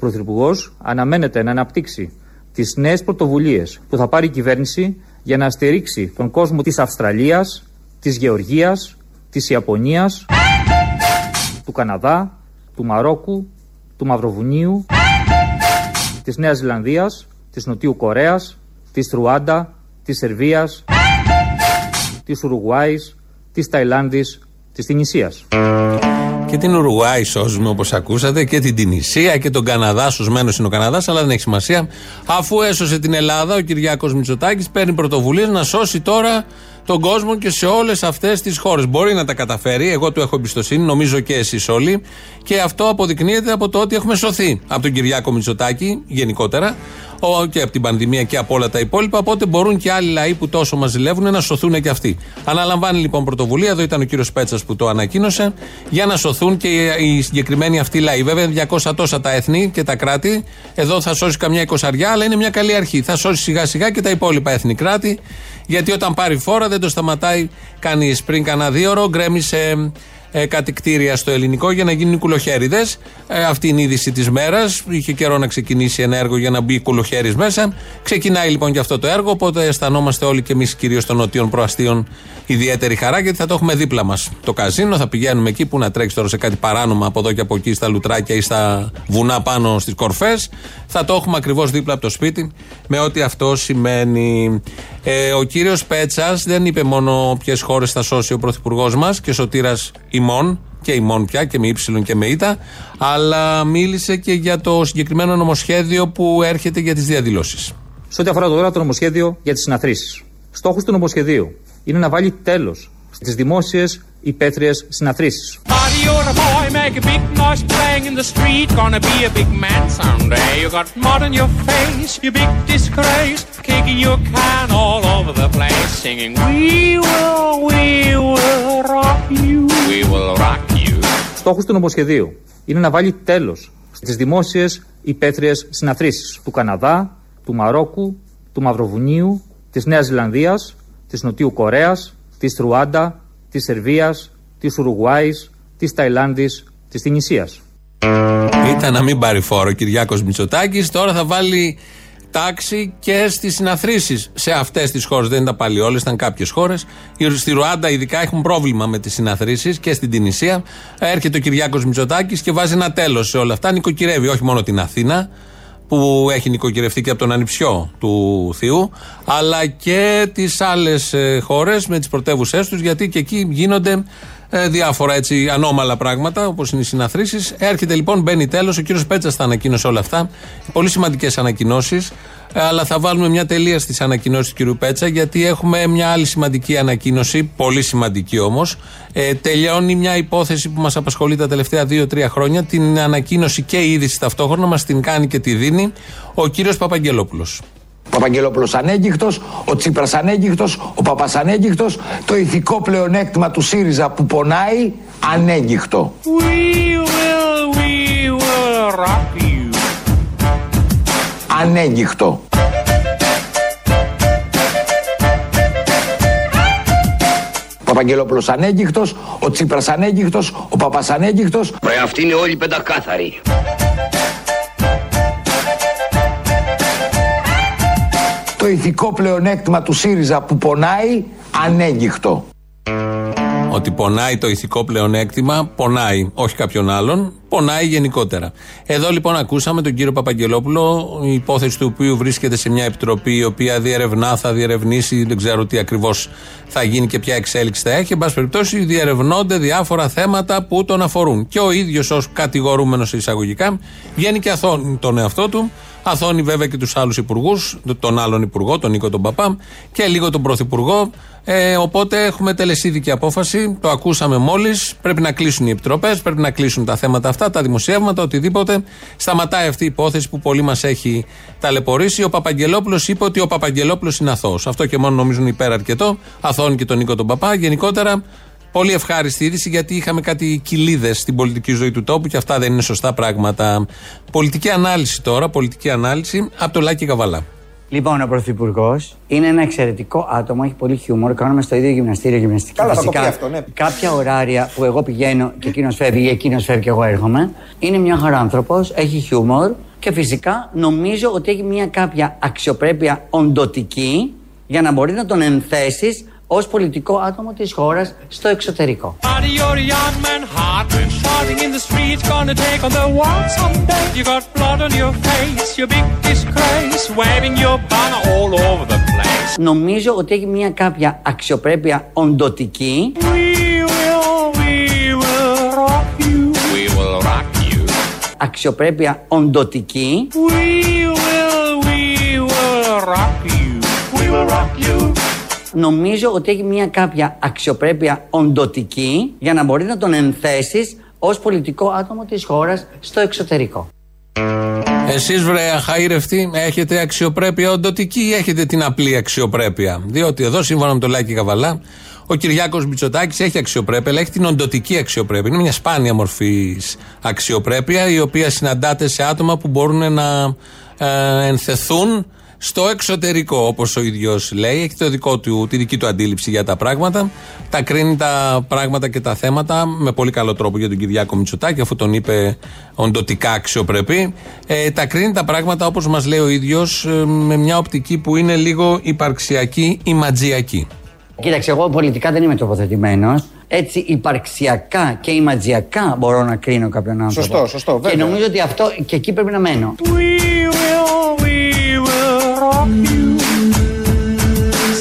Ο Πρωθυπουργός αναμένεται να αναπτύξει τις νέες πρωτοβουλίες που θα πάρει η κυβέρνηση για να στηρίξει τον κόσμο της Αυστραλίας, της Γεωργίας, της Ιαπωνίας, του Καναδά, του Μαρόκου, του Μαυροβουνίου, της Νέας Ζηλανδίας, της Νοτιού Κορέας, της Ρουάντα, της Σερβίας, της Ουρουγουάης, της Ταϊλάνδης, της Τινησίας. Και την Ουρουγουάη σώζουμε όπως ακούσατε και την Τινησία και τον Καναδά. Σωσμένο είναι ο Καναδάς, αλλά δεν έχει σημασία. Αφού έσωσε την Ελλάδα, ο Κυριάκος Μητσοτάκης παίρνει πρωτοβουλίες να σώσει τώρα τον κόσμο και σε όλες αυτές τις χώρες. Μπορεί να τα καταφέρει, εγώ του έχω εμπιστοσύνη, νομίζω και εσείς όλοι. Και αυτό αποδεικνύεται από το ότι έχουμε σωθεί από τον Κυριάκο Μητσοτάκη γενικότερα και από την πανδημία και από όλα τα υπόλοιπα. Οπότε μπορούν και άλλοι λαοί που τόσο μας ζηλεύουν να σωθούν και αυτοί. Αναλαμβάνει λοιπόν πρωτοβουλία, εδώ ήταν ο κύριος Πέτσας που το ανακοίνωσε, για να σωθούν και οι συγκεκριμένοι αυτοί λαοί. Βέβαια, 200 τόσα τα έθνη και τα κράτη. Εδώ θα σώσει καμιά εικοσαριά, αλλά είναι μια καλή αρχή. Θα σώσει σιγά σιγά και τα υπόλοιπα έθνη κράτη. Γιατί όταν πάρει φόρα δεν το σταματάει κανείς. Πριν κανένα δύο ώρο γκρέμισε ε, κάτι κτίρια στο ελληνικό για να γίνουν κουλοχέριδες. Ε, αυτή είναι η είδηση της μέρας. Είχε καιρό να ξεκινήσει ένα έργο για να μπει κουλοχέρι μέσα. Ξεκινάει λοιπόν και αυτό το έργο. Οπότε αισθανόμαστε όλοι και εμείς, κυρίως των νοτιών προαστίων, ιδιαίτερη χαρά γιατί θα το έχουμε δίπλα μας. Το καζίνο θα πηγαίνουμε εκεί που να τρέξει τώρα σε κάτι παράνομα από εδώ και από εκεί, στα λουτράκια ή στα βουνά πάνω στις κορφές. Θα το έχουμε ακριβώς δίπλα από το σπίτι με ό,τι αυτό σημαίνει. Ε, ο κύριος Πέτσας δεν είπε μόνο ποιες χώρες θα σώσει ο πρωθυπουργός μας και σωτήρας ημών και ημών πια και με ύψιλον και με ήττα, αλλά μίλησε και για το συγκεκριμένο νομοσχέδιο που έρχεται για τις διαδηλώσεις. Σε ό,τι αφορά τώρα το νομοσχέδιο για τις συναθρήσεις. Στόχος του νομοσχεδίου είναι να βάλει τέλος στις δημόσιε υπαίθριες συναθρήσεις. Στόχος του νομοσχεδίου είναι να βάλει τέλος στις δημόσιες υπαίθριες συναθρήσεις του Καναδά, του Μαρόκου, του Μαυροβουνίου, της Νέας Ζηλανδίας, της Νοτιού Κορέας, της Ρουάντα, της Σερβίας, της Ουρουγουάης, της Ταϊλάνδης, της Τινησίας. Ήταν να μην πάρει φόρο ο Κυριάκος Μητσοτάκης, τώρα θα βάλει τάξη και στις συναθρήσεις σε αυτές τις χώρες. Δεν ήταν πάλι όλες, ήταν κάποιες χώρες. Στη Ρουάντα, ειδικά, έχουν πρόβλημα με τις συναθρήσεις και στην Τινησία. Έρχεται ο Κυριάκος Μητσοτάκης και βάζει ένα τέλος σε όλα αυτά. Νοικοκυρεύει όχι μόνο την Αθήνα, που έχει νοικοκυρευτεί και από τον ανιψιό του Θεού, αλλά και τις άλλες χώρες με τις πρωτεύουσές τους, γιατί και εκεί γίνονται ε, διάφορα έτσι ανώμαλα πράγματα, όπως είναι οι συναθρήσεις. Έρχεται λοιπόν, μπαίνει τέλος. Ο κύριος Πέτσα θα ανακοίνωσε όλα αυτά. Πολύ σημαντικές ανακοινώσεις. Ε, αλλά θα βάλουμε μια τελεία στις ανακοινώσεις του κ. Πέτσα, γιατί έχουμε μια άλλη σημαντική ανακοίνωση, πολύ σημαντική όμως. Ε, τελειώνει μια υπόθεση που μας απασχολεί τα τελευταία 2-3 χρόνια. Την ανακοίνωση και η είδηση ταυτόχρονα μας την κάνει και τη δίνει ο κύριος Παπαγγελόπουλος. Ο Παπαγγελόπουλος ανέγκυχτο, ο Τσίπρας ανέγκυχτο, ο Παπάς ανέγκυχτο, το ηθικό πλεονέκτημα του ΣΥΡΙΖΑ που πονάει ανέγκυχτο. We will, we will rock you. Ανέγκυχτο. Ο Παπαγγελόπουλος ανέγκυχτος, ο Τσίπρας ανέγκυχτος, ο Παπάς ανέγκυχτος. Ρε αυτοί είναι όλοι πεντακάθαροι. Το ηθικό πλεονέκτημα του ΣΥΡΙΖΑ που πονάει ανέγκυχτο. Ότι πονάει το ηθικό πλεονέκτημα, πονάει, όχι κάποιον άλλον, πονάει γενικότερα. Εδώ λοιπόν ακούσαμε τον κύριο Παπαγγελόπουλο, η υπόθεση του οποίου βρίσκεται σε μια επιτροπή η οποία διερευνά, θα διερευνήσει, δεν ξέρω τι ακριβώς θα γίνει και ποια εξέλιξη θα έχει. Εν πάση περιπτώσει, διερευνώνται διάφορα θέματα που τον αφορούν. Και ο ίδιος ως κατηγορούμενος εισαγωγικά βγαίνει και αθώνει τον εαυτό του Αθώνει βέβαια και τους άλλους υπουργούς, τον άλλον υπουργό, τον Νίκο τον Παπά και λίγο τον πρωθυπουργό. Ε, οπότε έχουμε τελεσίδικη απόφαση. Το ακούσαμε μόλις. Πρέπει να κλείσουν οι επιτροπές, πρέπει να κλείσουν τα θέματα αυτά, τα δημοσιεύματα, οτιδήποτε. Σταματάει αυτή η υπόθεση που πολύ μας έχει ταλαιπωρήσει. Ο Παπαγγελόπουλος είπε ότι ο Παπαγγελόπουλος είναι αθώος. Αυτό και μόνο νομίζουν υπεραρκετό. Αθώνει και τον Νίκο τον Παπά. Γενικότερα Πολύ ευχάριστη είδηση γιατί είχαμε κάτι κοιλίδες στην πολιτική ζωή του τόπου και αυτά δεν είναι σωστά πράγματα. Πολιτική ανάλυση τώρα, πολιτική ανάλυση από το Λάκη Καβαλά. Λοιπόν, ο Πρωθυπουργός είναι ένα εξαιρετικό άτομο, έχει πολύ χιούμορ. Κάνουμε στο ίδιο γυμναστήριο γυμναστική. Καλά, θα το Φυσικά, πει αυτό, ναι. Κάποια ωράρια που εγώ πηγαίνω και εκείνος φεύγει ή εκείνος φεύγει και εγώ έρχομαι. Είναι μια χαρά άνθρωπος, έχει χιούμορ και φυσικά νομίζω ότι έχει μια κάποια αξιοπρέπεια οντοτική για να μπορεί να τον ενθέσεις Ω πολιτικό άτομο της χώρας στο εξωτερικό. Νομίζω ότι έχει μια κάποια αξιοπρέπεια οντοτική. Αξιοπρέπεια οντοτική νομίζω ότι έχει μια κάποια αξιοπρέπεια οντοτική για να μπορεί να τον ενθέσεις ως πολιτικό άτομο της χώρας στο εξωτερικό. Εσείς, βρε αχαήρευτοι, έχετε αξιοπρέπεια οντοτική ή έχετε την απλή αξιοπρέπεια; Διότι εδώ, σύμφωνα με τον Λάκη Καβαλά, ο Κυριάκος Μητσοτάκης έχει αξιοπρέπεια, αλλά έχει την οντοτική αξιοπρέπεια. Είναι μια σπάνια μορφή αξιοπρέπεια, η οποία συναντάται σε άτομα που μπορούν να ε, ενθεθούν στο εξωτερικό, όπως ο ίδιος λέει. Έχει το δικό του, τη δική του αντίληψη για τα πράγματα. Τα κρίνει τα πράγματα και τα θέματα με πολύ καλό τρόπο για τον Κυριάκο Μητσοτάκη, αφού τον είπε οντοτικά αξιοπρεπή. Ε, τα κρίνει τα πράγματα όπως μας λέει ο ίδιος, με μια οπτική που είναι λίγο υπαρξιακή ή ματζιακή. Κοίταξε, εγώ πολιτικά δεν είμαι τοποθετημένος. Έτσι, υπαρξιακά και ηματζιακά μπορώ να κρίνω κάποιον άνθρωπο. Σωστό, σωστό, Και βέβαια. νομίζω ότι αυτό και εκεί πρέπει να μένω. We will, we will rock you.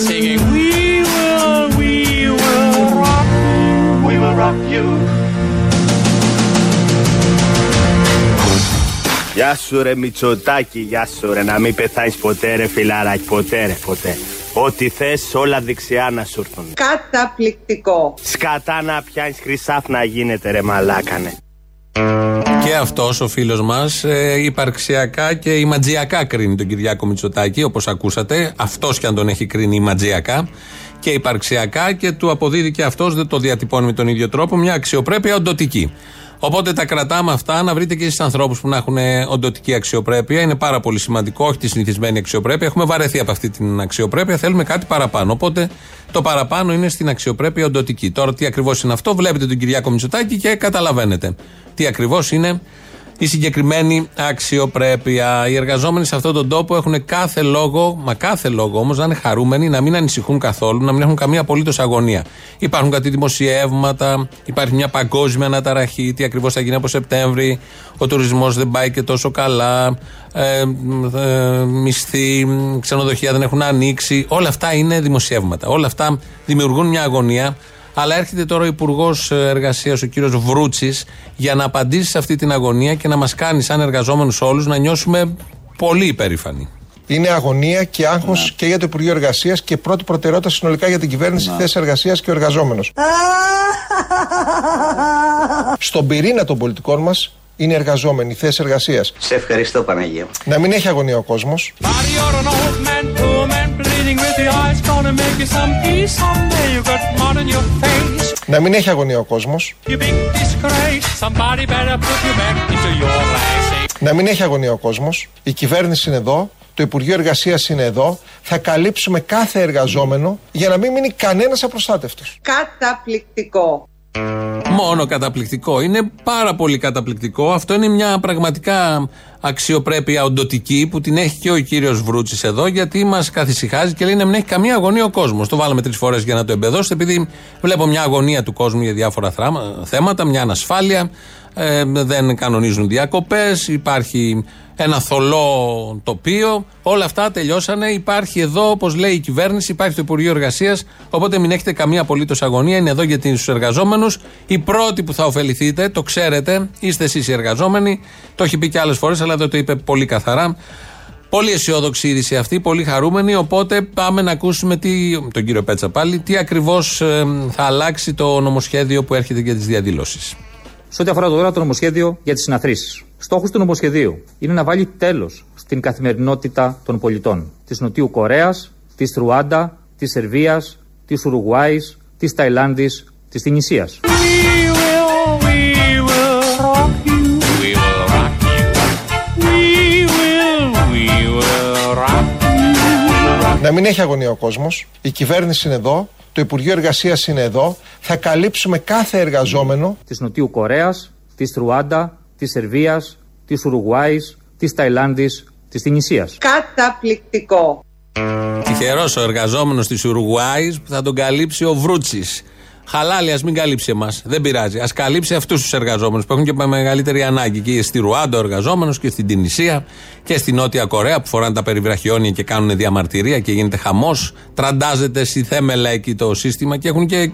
Singing, we will, we will rock you. We will rock you. Γεια σου ρε Μητσοτάκη, γεια σου ρε Να μην πεθάνεις ποτέ ρε φιλαράκι, ποτέ ρε ποτέ Ό,τι θες όλα δεξιά να σου έρθουν Καταπληκτικό. Σκατά να πιάνεις χρυσάφ να γίνεται ρε μαλάκανε Και αυτός ο φίλος μας ε, υπαρξιακά και ηματζιακά κρίνει τον Κυριάκο Μητσοτάκη, όπως ακούσατε. Αυτός και αν τον έχει κρίνει ηματζιακά και υπαρξιακά και του αποδίδει και αυτός, δεν το διατυπώνει με τον ίδιο τρόπο, μια αξιοπρέπεια οντοτική. Οπότε τα κρατάμε αυτά, να βρείτε και εσείς ανθρώπους που να έχουν οντοτική αξιοπρέπεια. Είναι πάρα πολύ σημαντικό, όχι τη συνηθισμένη αξιοπρέπεια. Έχουμε βαρεθεί από αυτή την αξιοπρέπεια, θέλουμε κάτι παραπάνω. Οπότε το παραπάνω είναι στην αξιοπρέπεια οντοτική. Τώρα τι ακριβώς είναι αυτό, βλέπετε τον Κυριάκο Μητσοτάκη και καταλαβαίνετε τι ακριβώς είναι η συγκεκριμένη αξιοπρέπεια. Οι εργαζόμενοι σε αυτόν τον τόπο έχουν κάθε λόγο, μα κάθε λόγο όμως να είναι χαρούμενοι, να μην ανησυχούν καθόλου, να μην έχουν καμία απολύτως αγωνία. Υπάρχουν κάτι δημοσιεύματα, υπάρχει μια παγκόσμια αναταραχή, τι ακριβώς θα γίνει από Σεπτέμβρη, ο τουρισμός δεν πάει και τόσο καλά, ε, ε, μισθοί, ξενοδοχεία δεν έχουν ανοίξει. Όλα αυτά είναι δημοσιεύματα. Όλα αυτά δημιουργούν μια αγωνία. Αλλά έρχεται τώρα ο Υπουργός Εργασίας, ο κύριος Βρούτσης, για να απαντήσει σε αυτή την αγωνία και να μας κάνει, σαν εργαζόμενους όλους, να νιώσουμε πολύ υπερήφανοι. Είναι αγωνία και άγχος και για το Υπουργείο Εργασίας και πρώτη προτεραιότητα συνολικά για την κυβέρνηση, θέση εργασίας και ο εργαζόμενος. Στον πυρήνα των πολιτικών μας είναι οι εργαζόμενοι, θέση εργασίας. Σε ευχαριστώ Παναγία. Να μην έχει αγωνία ο κόσμος. Να μην έχει αγωνία ο κόσμος. you big disgrace. Somebody better put you back into your place. Να μην έχει αγωνία ο κόσμος. Η κυβέρνηση είναι εδώ. Το Υπουργείο Εργασίας είναι εδώ. Θα καλύψουμε κάθε εργαζόμενο για να μην μείνει κανένας απροστάτευτος. Καταπληκτικό. Μόνο καταπληκτικό. Είναι πάρα πολύ καταπληκτικό. Αυτό είναι μια πραγματικά αξιοπρέπεια οντοτική που την έχει και ο κύριος Βρούτσης εδώ, γιατί μας καθησυχάζει και λέει να μην έχει καμία αγωνία ο κόσμος. Το βάλαμε τρεις φορές για να το εμπεδώσετε, επειδή βλέπω μια αγωνία του κόσμου για διάφορα θράμα- θέματα, μια ανασφάλεια. Ε, δεν κανονίζουν διακοπές, υπάρχει ένα θολό τοπίο. Όλα αυτά τελειώσανε. Υπάρχει εδώ, όπως λέει η κυβέρνηση, υπάρχει το Υπουργείο Εργασίας. Οπότε μην έχετε καμία απολύτως αγωνία. Είναι εδώ για τους εργαζόμενους. Οι πρώτοι που θα ωφεληθείτε, το ξέρετε, είστε εσείς οι εργαζόμενοι. Το έχει πει και άλλες φορές, αλλά δεν το είπε πολύ καθαρά. Πολύ αισιόδοξη είδηση αυτή, πολύ χαρούμενη. Οπότε πάμε να ακούσουμε τι, τον κύριο Πέτσα πάλι, τι ακριβώς θα αλλάξει το νομοσχέδιο που έρχεται για τις διαδηλώσεις. Σε ό,τι αφορά τώρα το νομοσχέδιο για τις συναθρήσεις. Στόχο του νομοσχεδίου είναι να βάλει τέλος στην καθημερινότητα των πολιτών της Νοτιού Κορέας, της Ρουάντα, της Σερβίας, της Ουρουγουάης, της Ταϊλάνδης, της Τινησίας. We will, we will rock you. We will rock you. We will, we will rock you. Να μην έχει αγωνία ο κόσμος. Η κυβέρνηση είναι εδώ. Το Υπουργείο Εργασίας είναι εδώ. Θα καλύψουμε κάθε εργαζόμενο. Της Νοτιού Κορέας, της Ρουάντα, της Σερβίας, της Ουρουγουάης, της Ταϊλάνδης, της Τινησίας. Καταπληκτικό. Τυχερός ο εργαζόμενος της Ουρουγουάης που θα τον καλύψει ο Βρούτσης. Χαλάλη, ας μην καλύψει εμάς. Δεν πειράζει. Α καλύψει αυτούς τους εργαζόμενους που έχουν και μεγαλύτερη ανάγκη. Και στη Ρουάντα ο εργαζόμενος και στην Τινησία και στη Νότια Κορέα που φοράνε τα περιβραχιόνια και κάνουν διαμαρτυρία και γίνεται χαμός. Τραντάζεται στη θέμελα εκεί το σύστημα και έχουν και ε,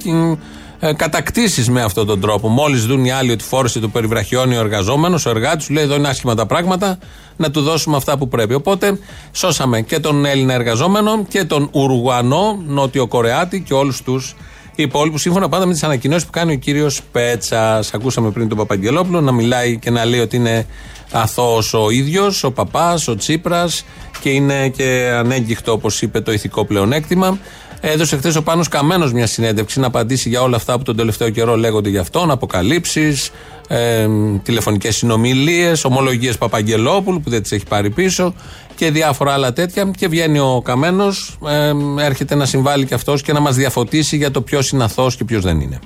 κατακτήσεις με αυτόν τον τρόπο. Μόλις δουν οι άλλοι ότι φόρεσε το περιβραχιόνιο ο εργαζόμενος, ο εργάτης του λέει: Εδώ είναι άσχημα τα πράγματα, να του δώσουμε αυτά που πρέπει. Οπότε σώσαμε και τον Έλληνα εργαζόμενο και τον Ουρουγουανό, Νότιο Κορεάτη και όλους τους υπόλοιπους, σύμφωνα πάντα με τις ανακοινώσεις που κάνει ο κύριος Πέτσας. Ακούσαμε πριν τον Παπαγγελόπουλο να μιλάει και να λέει ότι είναι αθώος ο ίδιος, ο παπάς, ο Τσίπρας και είναι και ανέγκυχτο, όπως είπε, το ηθικό πλεονέκτημα. Έδωσε χθες ο Πάνος Καμένος μια συνέντευξη να απαντήσει για όλα αυτά που τον τελευταίο καιρό λέγονται για αυτόν, αποκαλύψεις, ε, τηλεφωνικές συνομιλίες, ομολογίες Παπαγγελόπουλου που δεν τις έχει πάρει πίσω και διάφορα άλλα τέτοια. Και βγαίνει ο Καμένος, ε, έρχεται να συμβάλλει και αυτός και να μας διαφωτίσει για το ποιος είναι αθώος και ποιος δεν είναι.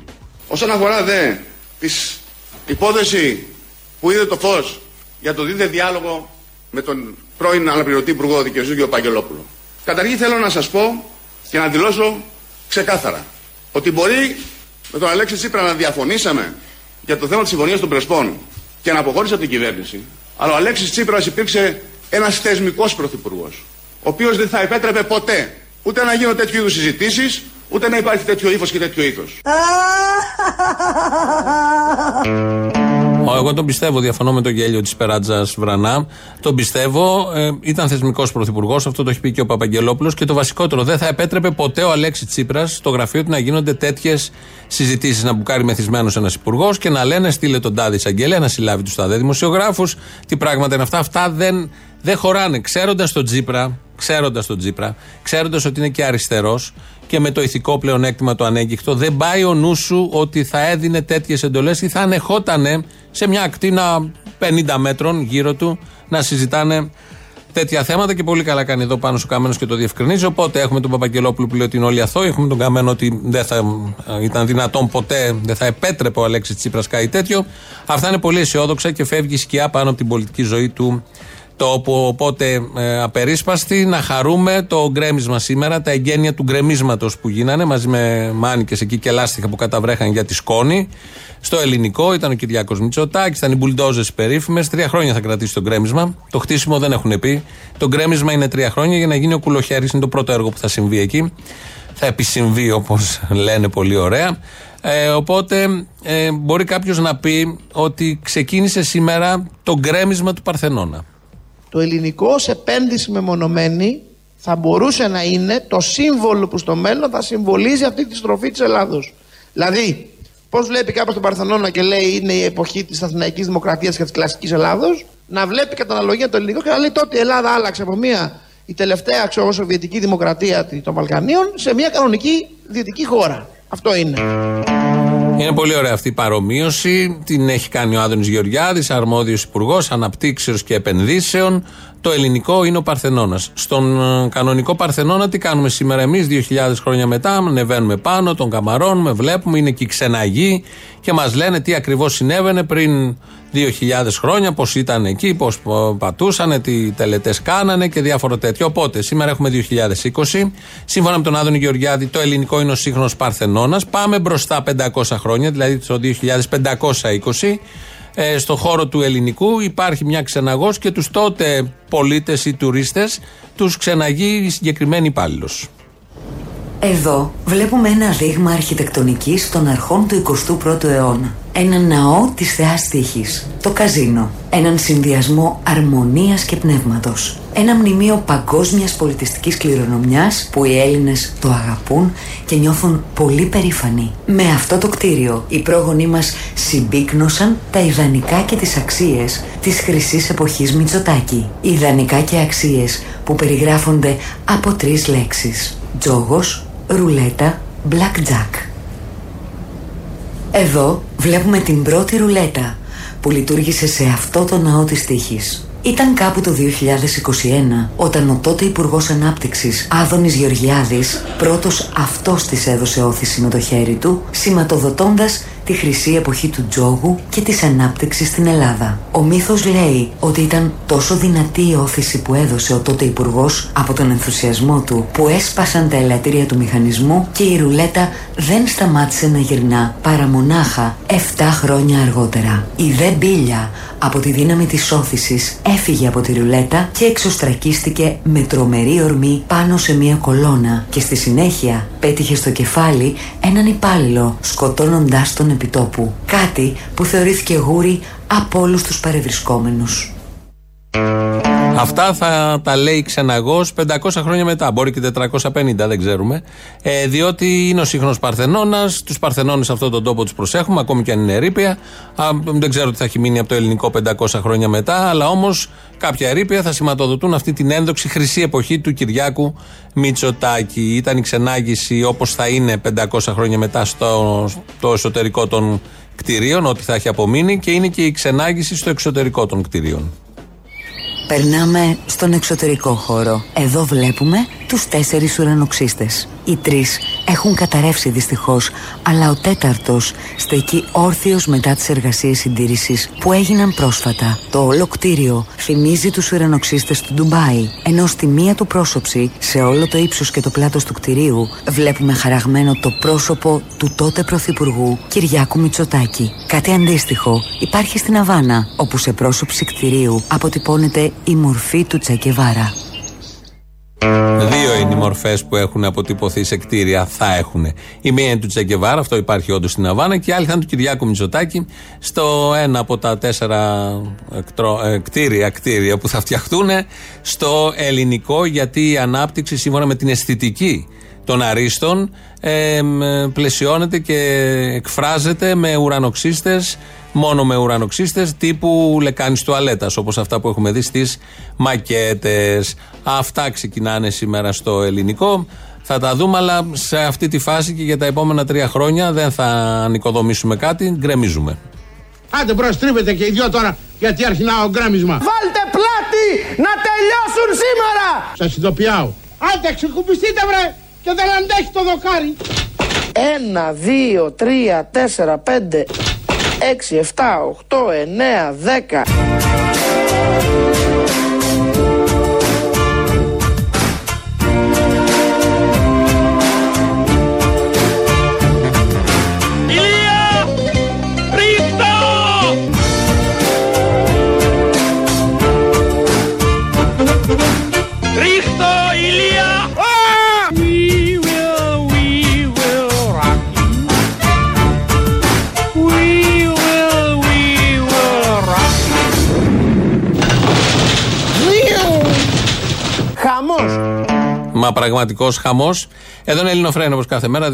Όσον αφορά δε τη υπόθεση που είδε το φως για το δίδε διάλογο με τον πρώην αναπληρωτή Υπουργό Δικαιοσύνης κ. Παγγελόπουλο. Καταρχήν θέλω να σας πω και να δηλώσω ξεκάθαρα ότι μπορεί με τον Αλέξη Τσίπρα να διαφωνήσαμε για το θέμα της συμφωνίας των Πρεσπών και να αποχώρησε από την κυβέρνηση. Αλλά ο Αλέξης Τσίπρας υπήρξε ένας θεσμικός πρωθυπουργός, ο οποίος δεν θα επέτρεπε ποτέ ούτε να γίνουν τέτοιου είδους συζητήσεις, ούτε να υπάρχει τέτοιο ύφος και τέτοιο ήθος. Εγώ τον πιστεύω, διαφωνώ με το γέλιο της Περάτζας Βρανά. Τον πιστεύω, ε, ήταν θεσμικός πρωθυπουργός, αυτό το έχει πει και ο Παπαγγελόπουλος. Και το βασικότερο, δεν θα επέτρεπε ποτέ ο Αλέξη Τσίπρας στο γραφείο του να γίνονται τέτοιες συζητήσεις. Να μπουκάρει μεθυσμένος ένας υπουργός και να λένε στείλε τον τάδε εισαγγελέα να συλλάβει τους τάδε δημοσιογράφους. Τι πράγματα είναι αυτά. Αυτά δεν, δεν χωράνε. Ξέροντας τον Τσίπρα, ξέροντας τον Τσίπρα, ξέροντας ότι είναι και αριστερός και με το ηθικό πλεονέκτημα το ανέγκυχτο, δεν πάει ο νους σου ότι θα έδινε τέτοιες εντολές ή θα ανεχότανε σε μια ακτίνα 50 μέτρων γύρω του να συζητάνε τέτοια θέματα και πολύ καλά κάνει εδώ πάνω στο Καμένο και το διευκρινίζει. Οπότε έχουμε τον Παπαγγελόπουλο που λέει ότι είναι όλοι αθώοι, έχουμε τον Καμένο ότι δεν θα ήταν δυνατόν ποτέ, δεν θα επέτρεπε ο Αλέξης Τσίπρας κάτι τέτοιο. Αυτά είναι πολύ αισιόδοξα και φεύγει η σκιά πάνω από την πολιτική ζωή του τόπου. Οπότε ε, απερίσπαστη να χαρούμε το γκρέμισμα σήμερα, τα εγγένεια του γκρεμίσματος που γίνανε μαζί με μάνικες εκεί και λάστιχα που καταβρέχαν για τη σκόνη. Στο ελληνικό ήταν ο Κυριάκος Μητσοτάκης, ήταν οι μπουλντόζες περίφημες. Τρία χρόνια θα κρατήσει το γκρέμισμα. Το χτίσιμο δεν έχουν πει. Το γκρέμισμα είναι τρία χρόνια για να γίνει ο κουλοχέρι. Είναι το πρώτο έργο που θα συμβεί εκεί. Θα επισυμβεί όπως λένε πολύ ωραία. Ε, οπότε ε, μπορεί κάποιος να πει ότι ξεκίνησε σήμερα το γκρέμισμα του Παρθενώνα. Το ελληνικό ως επένδυση μεμονωμένη θα μπορούσε να είναι το σύμβολο που στο μέλλον θα συμβολίζει αυτή τη στροφή της Ελλάδος. Δηλαδή, πώς βλέπει κάποιος τον Παρθενώνα και λέει είναι η εποχή της Αθηναϊκής Δημοκρατίας και της κλασικής Ελλάδος, να βλέπει κατά αναλογία το ελληνικό και να λέει τότε η Ελλάδα άλλαξε από μια η τελευταία ξέρω, Σοβιετική Δημοκρατία των Βαλκανίων σε μια κανονική δυτική χώρα. Αυτό είναι. Είναι πολύ ωραία αυτή η παρομοίωση. Την έχει κάνει ο Άδωνης Γεωργιάδης, αρμόδιος υπουργός αναπτύξεως και επενδύσεων. Το ελληνικό είναι ο Παρθενώνας. Στον ε, κανονικό Παρθενώνα τι κάνουμε σήμερα εμείς, 2.000 χρόνια μετά, ανεβαίνουμε πάνω, τον καμαρώνουμε, βλέπουμε, είναι εκεί ξεναγοί και μας λένε τι ακριβώς συνέβαινε πριν 2.000 χρόνια, πώς ήταν εκεί, πώς πατούσανε, τι τελετές κάνανε και διάφορα τέτοια. Οπότε σήμερα έχουμε 2020. Σύμφωνα με τον Άδωνη Γεωργιάδη, το ελληνικό είναι ο σύγχρονος Παρθενώνας. Πάμε μπροστά 500 χρόνια, δηλαδή το 2520. Ε, στο χώρο του ελληνικού υπάρχει μια ξεναγός και τους τότε πολίτες ή τουρίστες τους ξεναγεί συγκεκριμένη υπάλληλος. Εδώ βλέπουμε ένα δείγμα αρχιτεκτονικής των αρχών του 21ου αιώνα. Ένα ναό της θεάς τύχης, το καζίνο. Έναν συνδυασμό αρμονίας και πνεύματος. Ένα μνημείο παγκόσμιας πολιτιστικής κληρονομιάς που οι Έλληνες το αγαπούν και νιώθουν πολύ περήφανοι. Με αυτό το κτίριο οι πρόγονοί μας συμπίκνωσαν τα ιδανικά και τις αξίες της χρυσής εποχής Μητσοτάκη. Ιδανικά και αξίες που περιγράφονται από τρεις λέξεις. Τζόγος, ρουλέτα, blackjack. Εδώ βλέπουμε την πρώτη ρουλέτα που λειτουργήσε σε αυτό το ναό της τύχης. Ήταν κάπου το 2021 όταν ο τότε Υπουργός Ανάπτυξης Άδωνης Γεωργιάδης πρώτος αυτός της έδωσε όθηση με το χέρι του σηματοδοτώντας τη χρυσή εποχή του τζόγου και της ανάπτυξης στην Ελλάδα. Ο μύθος λέει ότι ήταν τόσο δυνατή η όθηση που έδωσε ο τότε υπουργός από τον ενθουσιασμό του που έσπασαν τα ελαττήρια του μηχανισμού και η ρουλέτα δεν σταμάτησε να γυρνά παρά μονάχα 7 χρόνια αργότερα. Η δε μπίλια από τη δύναμη της όθησης έφυγε από τη ρουλέτα και εξωστρακίστηκε με τρομερή ορμή πάνω σε μια κολόνα και στη συνέχεια πέτυχε στο κεφάλι έναν υπάλληλο σκοτώνοντάς τον επιτόπου. Κάτι που θεωρήθηκε γούρι από όλους τους παρευρισκόμενους. Αυτά θα τα λέει ξαναγό 500 χρόνια μετά. Μπορεί και 450, δεν ξέρουμε. Ε, διότι είναι ο σύγχρονος Παρθενώνας. Τους Παρθενώνες σε αυτόν τον τόπο τους προσέχουμε, ακόμη και αν είναι ερήπια. Α, δεν ξέρω τι θα έχει μείνει από το ελληνικό 500 χρόνια μετά. Αλλά όμως κάποια ερήπια θα σηματοδοτούν αυτή την ένδοξη χρυσή εποχή του Κυριάκου Μητσοτάκη. Ήταν η ξενάγηση όπως θα είναι 500 χρόνια μετά στο, στο εσωτερικό των κτηρίων, ό,τι θα έχει απομείνει, και είναι και η ξενάγηση στο εξωτερικό των κτηρίων. Περνάμε στον εξωτερικό χώρο. Εδώ βλέπουμε τους τέσσερις ουρανοξύστες. Οι τρεις έχουν καταρρεύσει δυστυχώς, αλλά ο τέταρτος στεκεί όρθιος μετά τις εργασίες συντήρησης που έγιναν πρόσφατα. Το όλο κτίριο θυμίζει τους ουρανοξύστες του Ντουμπάι, ενώ στη μία του πρόσωψη, σε όλο το ύψος και το πλάτος του κτηρίου, βλέπουμε χαραγμένο το πρόσωπο του τότε Πρωθυπουργού Κυριάκου Μητσοτάκη. Κάτι αντίστοιχο υπάρχει στην Αβάνα, όπου σε πρόσωψη κτηρίου αποτυπώνεται η μορφή του Τσακεβάρα. Δύο είναι οι μορφές που έχουν αποτυπωθεί σε κτίρια, θα έχουν. Η μία είναι του Τσεκεβάρα, αυτό υπάρχει όντως στην Αβάνα, και η άλλη θα είναι του Κυριάκου Μητσοτάκη, στο ένα από τα τέσσερα εκτρο, ε, κτίρια, κτίρια που θα φτιαχτούν στο ελληνικό, γιατί η ανάπτυξη σύμφωνα με την αισθητική των αρίστων ε, πλαισιώνεται και εκφράζεται με ουρανοξύστες μόνο με ουρανοξύστες τύπου λεκάνης τουαλέτας, όπως αυτά που έχουμε δει στις μακέτες. Αυτά ξεκινάνε σήμερα στο ελληνικό. Θα τα δούμε, αλλά σε αυτή τη φάση και για τα επόμενα τρία χρόνια δεν θα ανοικοδομήσουμε κάτι, γκρεμίζουμε. Άντε μπρος τρίβετε και οι δυο τώρα γιατί αρχινά ο γκρέμισμα. Βάλτε πλάτη να τελειώσουν σήμερα. Σας ειδοποιάω. Άντε ξεκουμπιστείτε βρε και δεν αντέχει το δοκάρι. Ένα, δύο, τρία, τέσσερα, πέντε, 6, 7, 8, 9, 10. Μα πραγματικός χαμός. Εδώ είναι Ελληνοφρένος όπω κάθε μέρα,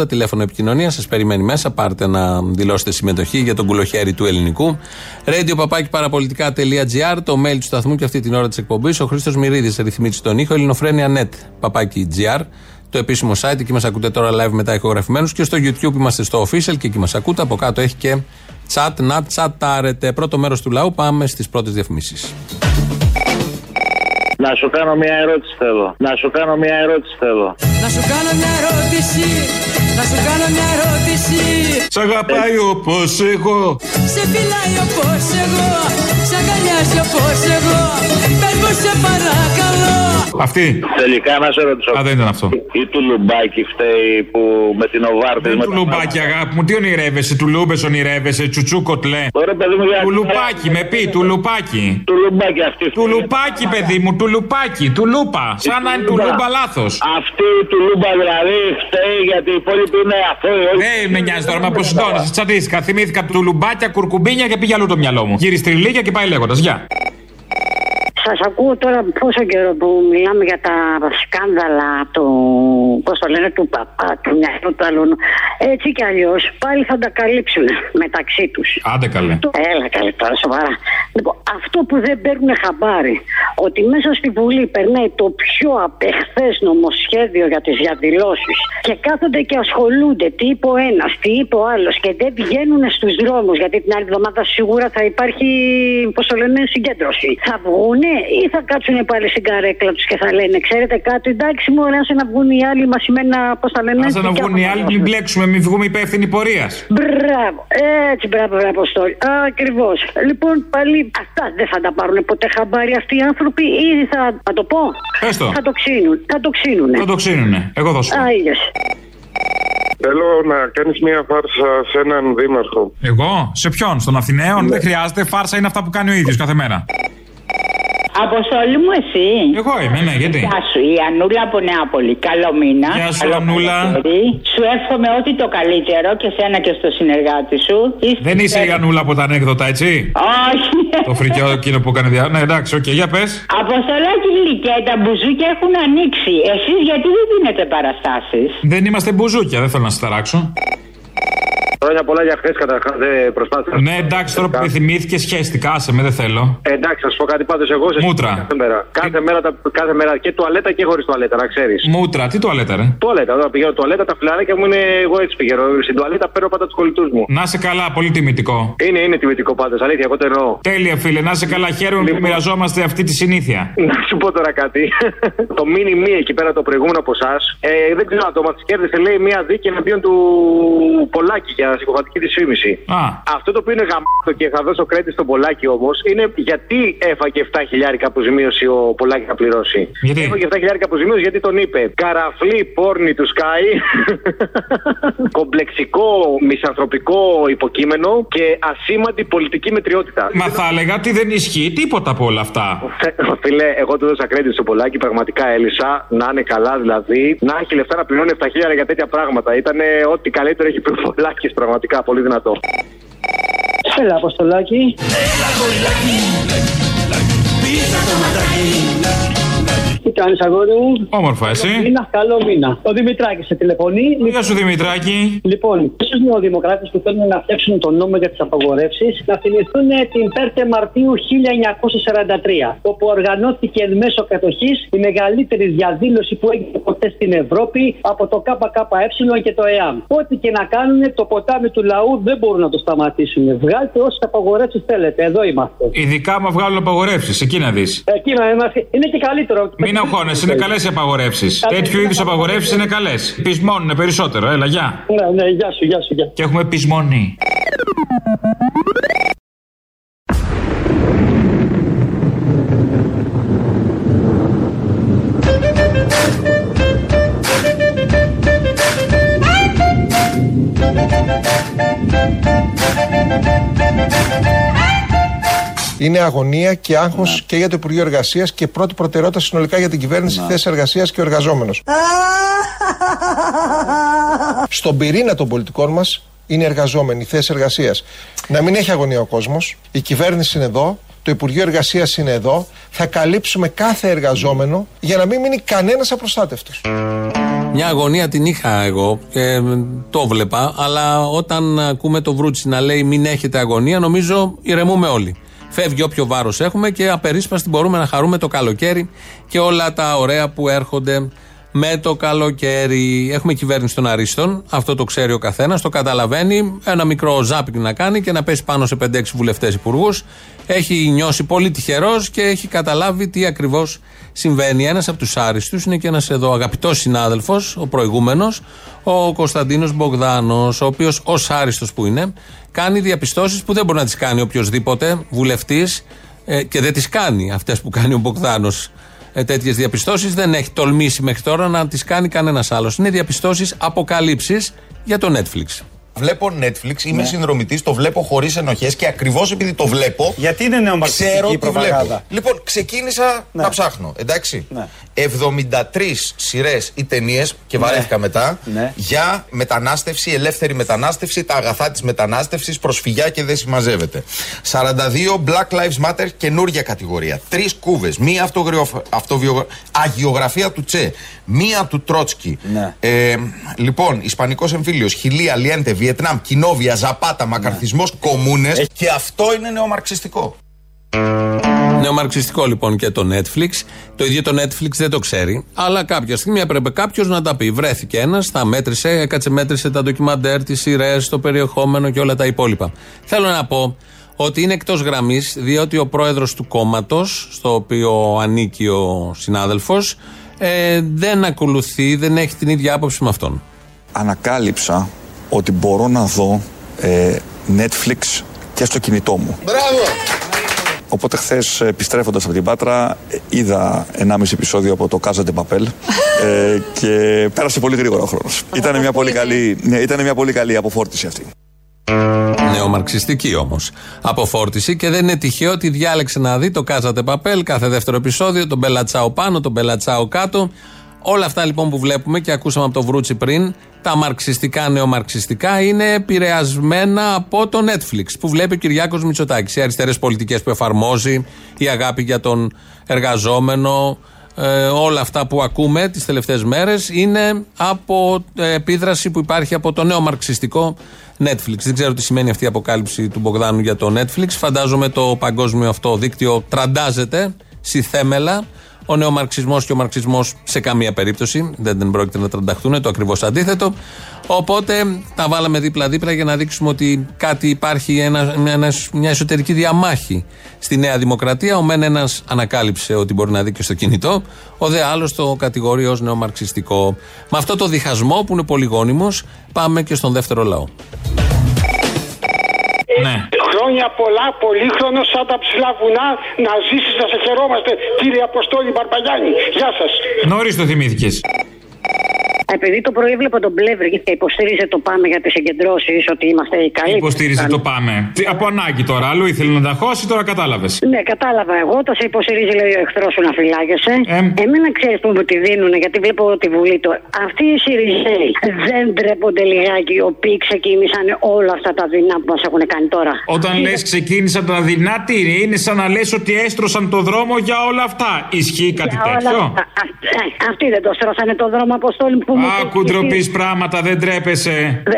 2.11.10.80.880, τηλέφωνο επικοινωνίας. Σας περιμένει μέσα. Πάρτε να δηλώσετε συμμετοχή για τον κουλοχέρι του ελληνικού. Radio παπάκι παραπολιτικά.gr, το mail του σταθμού και αυτή την ώρα της εκπομπής. Ο Χρήστος Μυρίδης ρυθμίζει τον ήχο. Ελληνοφρένια.net, παπάκι GR, το επίσημο site. Εκεί μας ακούτε τώρα live μετά ηχογραφημένους. Και στο YouTube είμαστε στο official και εκεί μας ακούτε. Από κάτω έχει και chat να τσατάρετε. Πρώτο μέρος του λαού, πάμε στις πρώτες διαφημίσεις. Να σου κάνω μια ερώτηση θέλω. Να σου κάνω μια ερώτηση θέλω. Να σου κάνω μια ερώτηση, να σου κάνω μια ερώτηση. Σ' αγαπάει όπως εγώ Σε φυλάει όπως εγώ, σ' αγκαλιάζει όπως εγώ. Πες μου σε παρακαλώ. Αυτή Τελικά να σε ρωτήσω. Α δεν ήταν αυτό Ή του Λουμπάκη φταίει που με την Οβάρτη. Δεν του λουμπάκι αγάπη μου Τι ονειρεύεσαι Του λούμπες ονειρεύεσαι Τσουτσού κοτλέ Ωραία, παιδί μου, για- Του λουπάκι με πει Του λουπάκι Του Λουμπάκη αυτή. Του λουπάκι παιδί μου Του λουπάκι Του λούπα Σαν να είναι του λούμπα λάθος Αυτή του Λούμπα δηλαδή φταίει γιατί οι υπόλοιποι είναι αθώοι. όχι. Δεν με νοιάζει τώρα, με αποσυντώνεσαι. Τσαντίστηκα. Θυμήθηκα του λουμπάκια, κουρκουμπίνια και πήγε αλλού το μυαλό μου. Γύρι στριλίγια και πάει λέγοντας. Γεια. Σας ακούω τώρα πόσο καιρό που μιλάμε για τα σκάνδαλα του, πώς το λένε, του παπά, του μυαλού του άλλου. Έτσι κι αλλιώς πάλι θα τα καλύψουν μεταξύ τους. Άντε καλέ. Έλα καλέ τώρα, σοβαρά. Λοιπόν, αυτό που δεν παίρνουν χαμπάρι ότι μέσα στη Βουλή περνάει το πιο απεχθές νομοσχέδιο για τις διαδηλώσεις και κάθονται και ασχολούνται τι είπε ο ένας, τι είπε ο άλλος και δεν βγαίνουν στους δρόμους γιατί την άλλη εβδομάδα σίγουρα θα υπάρχει, πώς το λένε, συγκέντρωση. Θα βγούνε ή θα κάτσουν πάλι στην καρέκλα τους και θα λένε, ξέρετε κάτι, εντάξει, μου άσε να βγουν οι άλλοι μασημένα, πώς τα λένε. Άσε να δικιά βγουν μας οι άλλοι, να μην μπλέξουμε, μην βγούμε υπεύθυνοι πορείας. Μπράβο, έτσι μπράβο, μπράβο, Αποστόλη. Ακριβώς. Λοιπόν, πάλι αυτά δεν θα τα πάρουν ποτέ χαμπάρι αυτοί οι άνθρωποι ή θα, θα το πω. Πες το. Θα το ξύνουν. Θα το ξύνουνε. Θα το ξύνουνε. Εγώ θα σου πω. Α, είδες. Θέλω να κάνεις μια φάρσα σε έναν δήμαρχο. Εγώ, σε ποιον, στον Αθηναίων, δεν χρειάζεται. Φάρσα είναι αυτά που κάνει ο ίδιος κάθε μέρα. Αποστολή μου εσύ. Εγώ είμαι, ναι, γιατί; Γεια σου, η Ανούλα από Νεάπολη. Καλό μήνα. Γεια σου, Καλό Ανούλα. καλοκαίρι. Σου εύχομαι ό,τι το καλύτερο και σένα και στο συνεργάτη σου. Είστε Δεν είσαι η Ανούλα από τα ανέκδοτα, έτσι; Όχι. Το φρικιό εκείνο που έκανε διά. Ναι, εντάξει, οκ, για πες. Αποστολάκη γλυκέ, τα μπουζούκια έχουν ανοίξει. Εσείς γιατί δεν δίνετε παραστάσεις; Δεν είμαστε μπουζούκια, δεν θέλω να σας ταράξω. Χρόνια πολλά για χθες καταρχά. Δεν προσπάθησα. Ναι, εντάξει, τώρα που επιθυμήθηκε, σχέστηκα, άσε με, δεν θέλω. Ε, εντάξει, θα σου πω κάτι πάντως. Εγώ σε Μούτρα. Κάθε μέρα. Κάθε μέρα, τα- κάθε μέρα και τουαλέτα και χωρίς τουαλέτα, να ξέρεις. Μούτρα, τι τουαλέτα, ρε; Τουαλέτα, όταν πηγαίνω τουαλέτα, τα φιλαράκια μου είναι. Εγώ έτσι πηγαίνω. Στην τουαλέτα παίρνω πάντα τους κολλητούς μου. Να σε καλά, πολύ τιμητικό. Είναι, είναι τιμητικό πάντως, αλήθεια, εγώ το εννοώ. Τέλεια, φίλε, να σε καλά, χαίρομαι Λοιπόν. που μοιραζόμαστε αυτή τη συνήθεια. Να σου πω τώρα κάτι. το μίνι μη εκεί πέρα το προηγούμενο από εσάς. Ε, δεν ξέρω αν το μας κέρδισε, λέει, μία δίκη εναντίον του Πολάκη για συκοφαντική δυσφήμιση. Α. Αυτό το οποίο είναι γαμάτο και θα δώσω credit στον Πολάκη όμως είναι γιατί έφαγε 7 χιλιάρικα αποζημίωση ο Πολάκης να πληρώσει. Γιατί; Έφαγε 7 χιλιάρικα αποζημίωση γιατί τον είπε Καραφλή πόρνη του Sky, κομπλεξικό μισανθρωπικό υποκείμενο και ασήμαντη πολιτική μετριότητα. Μα θα έλεγα ότι δεν ισχύει τίποτα από όλα αυτά. Φίλε, εγώ του δώσα credit στο Πολάκη, πραγματικά έλυσα. Να είναι καλά δηλαδή. Να έχει λεφτά να πληρώνει 7 χιλιάρικα για τέτοια πράγματα. Ήταν ό,τι καλύτερο έχει πει ο Πολάκης, πραγματικά πολύ δυνατό. Έλα, Αποστολάκη. Τι κάνεις, αγόρι μου; Όμορφα, εσύ; Μήνα, καλό μήνα. Ο Δημητράκης σε τηλεφωνεί. Γεια σου, Δημητράκη. Λοιπόν, στου νεοδημοκράτες που θέλουν να φτιάξουν τον νόμο για τις απαγορεύσεις να θυμηθούν την 5η Μαρτίου 1943, όπου οργανώθηκε εν μέσω κατοχής η μεγαλύτερη διαδήλωση που έγινε ποτέ στην Ευρώπη από το ΚΚΕ και το ΕΑΜ. Ό,τι και να κάνουν, το ποτάμι του λαού δεν μπορούν να το σταματήσουν. Βγάλτε όσες απαγορεύσεις θέλετε. Εδώ είμαστε. Ειδικά άμα βγάλουν απαγορεύσεις, εκεί να δεις. Εκεί να είμαστε. Είναι και καλύτερο. Μην αγχώνεσαι, είναι καλές οι απαγορεύσεις. Τέτοιου είδους απαγορεύσεις είναι καλές. Πεισμώνουν περισσότερο, έλα, γεια. Ναι, ναι, γεια σου, γεια σου, γεια. Και έχουμε πεισμονή. Είναι αγωνία και άγχος και για το Υπουργείο Εργασίας και πρώτη προτεραιότητα συνολικά για την κυβέρνηση, θέση εργασίας και ο εργαζόμενος. Στον πυρήνα των πολιτικών μας είναι οι εργαζόμενοι, η θέση εργασίας. Να μην έχει αγωνία ο κόσμος. Η κυβέρνηση είναι εδώ. Το Υπουργείο Εργασίας είναι εδώ. Θα καλύψουμε κάθε εργαζόμενο για να μην μείνει κανένας απροστάτευτος. Μια αγωνία την είχα εγώ και το βλέπα, αλλά όταν ακούμε το Βρούτσι να λέει μην έχετε αγωνία, νομίζω ηρεμούμε όλοι. Φεύγει όποιο βάρος έχουμε και απερίσπαστη μπορούμε να χαρούμε το καλοκαίρι και όλα τα ωραία που έρχονται με το καλοκαίρι. Έχουμε κυβέρνηση των Αρίστων, αυτό το ξέρει ο καθένας, το καταλαβαίνει. Ένα μικρό ζάπινγκ να κάνει και να πέσει πάνω σε 5-6 βουλευτές υπουργούς. Έχει νιώσει πολύ τυχερός και έχει καταλάβει τι ακριβώς συμβαίνει. Ένας από τους Άριστους είναι και ένας εδώ αγαπητός συνάδελφος, ο προηγούμενος, ο Κωνσταντίνος Μπογδάνος, ο οποίος ως Άριστος που είναι, κάνει διαπιστώσεις που δεν μπορεί να τις κάνει οποιοδήποτε βουλευτής ε, και δεν τις κάνει αυτές που κάνει ο Μπογδάνος. Ε, Τέτοιες διαπιστώσεις δεν έχει τολμήσει μέχρι τώρα να τις κάνει κανένας άλλος. Είναι διαπιστώσεις αποκαλύψεις για το Netflix. Βλέπω Netflix, είμαι Ναι. συνδρομητής, το βλέπω χωρίς ενοχές και ακριβώς επειδή το βλέπω. Γιατί είναι νεομαρξιστική Ξέρω τι προπαγάνδα. βλέπω. Λοιπόν, ξεκίνησα Ναι. να ψάχνω. Εντάξει. Ναι. 73 σειρές ή ταινίες και βαρέθηκα μετά Ναι. για μετανάστευση, ελεύθερη μετανάστευση, τα αγαθά της μετανάστευσης, προσφυγιά και δεν συμμαζεύεται. 42 Black Lives Matter, καινούργια κατηγορία. Τρεις κούβες. Μία αυτογραφία, αυτοβιογρα... αγιογραφία του Τσε. Μία του Τρότσκι. Ναι. Ε, λοιπόν, Ισπανικός εμφύλιος, Χιλία, Αλιέντε, Βιετνάμ, Κοινόβια, Ζαπάτα, Μακαρθισμός, Κομμούνε. Και αυτό είναι νεομαρξιστικό. Νεομαρξιστικό λοιπόν και το Netflix. Το ίδιο το Netflix δεν το ξέρει. Αλλά κάποια στιγμή έπρεπε κάποιος να τα πει. Βρέθηκε ένας, τα μέτρησε, έκατσε, μέτρησε τα ντοκιμαντέρ, τις σειρές, το περιεχόμενο και όλα τα υπόλοιπα. Θέλω να πω ότι είναι εκτός γραμμής, διότι ο πρόεδρος του κόμματος, στο οποίο ανήκει ο συνάδελφος, ε, δεν ακολουθεί, δεν έχει την ίδια άποψη με αυτόν. Ανακάλυψα ότι μπορώ να δω ε, Netflix και στο κινητό μου. Μπράβο! Οπότε χθες επιστρέφοντας από την Πάτρα, ε, είδα 1,5 επεισόδιο από το Casa de Papel ε, και πέρασε πολύ γρήγορα ο χρόνος. Ήταν μια πολύ καλή, ναι, ήταν μια πολύ καλή αποφόρτιση αυτή. Νεομαρξιστική όμως. Αποφόρτιση και δεν είναι τυχαίο ότι διάλεξε να δει το Κάζατε Παπέλ κάθε δεύτερο επεισόδιο, τον Μπελατσάο πάνω, τον Μπελατσάο κάτω. Όλα αυτά λοιπόν που βλέπουμε και ακούσαμε από το Βρούτσι πριν, τα μαρξιστικά, νεομαρξιστικά, είναι επηρεασμένα από το Netflix που βλέπει ο Κυριάκος Μητσοτάκης. Οι αριστερές πολιτικές που εφαρμόζει, η αγάπη για τον εργαζόμενο, ε, όλα αυτά που ακούμε τις τελευταίες μέρες είναι από ε, επίδραση που υπάρχει από το νέο μαρξιστικό Netflix. Δεν ξέρω τι σημαίνει αυτή η αποκάλυψη του Μπογδάνου για το Netflix. Φαντάζομαι το παγκόσμιο αυτό δίκτυο τραντάζεται στη θέμελα. Ο νεομαρξισμός και ο μαρξισμός σε καμία περίπτωση δεν, δεν πρόκειται να τρανταχτούν, το ακριβώς αντίθετο. Οπότε τα βάλαμε δίπλα-δίπλα για να δείξουμε ότι κάτι υπάρχει, ένα, ένα- μια εσωτερική διαμάχη στη Νέα Δημοκρατία. Ο μεν ένας ανακάλυψε ότι μπορεί να δει και στο κινητό, ο δε άλλος το κατηγορεί ως νεομαρξιστικό. Με αυτό το διχασμό που είναι πολύ γόνιμος, πάμε και στον δεύτερο λαό. Ναι. Χρόνια πολλά, πολύχρονος σαν τα ψηλά βουνά, να ζήσεις να σε χαιρόμαστε, κύριε Αποστόλη Μπαρμπαγιάννη. Γεια σας. Νωρίς το θυμήθηκες. Επειδή το πρωί έβλεπα τον Πλεύρη και υποστήριζε το πάμε για τις συγκεντρώσει, ότι είμαστε οι καλύτεροι. Υποστήριζε το πάμε. Τι, Από ανάγκη τώρα. Αλλού ήθελε να τα χώσει, τώρα κατάλαβες. Ναι, κατάλαβα εγώ. Το σε υποστηρίζει, λέει ο εχθρός σου να φυλάγεσαι. Ε. Εμένα ξέρεις που μου τη δίνουν, γιατί βλέπω τη Βουλή του. Αυτοί οι Σιριζέοι δεν ντρέπονται λιγάκι, οι οποίοι ξεκίνησαν όλα αυτά τα δεινά που μας έχουν κάνει τώρα. Όταν λες ξεκίνησαν τα δεινά, τι είναι, είναι σαν να λες ότι έστρωσαν το δρόμο για όλα αυτά. Ισχύει κάτι Για όλα τέτοιο; αυτά. Α, ε, Αυτοί δεν το στρώσανε το δρόμο, Αποστόλη που μου. Άκου ντροπής πράγματα, δεν τρέπεσαι. 17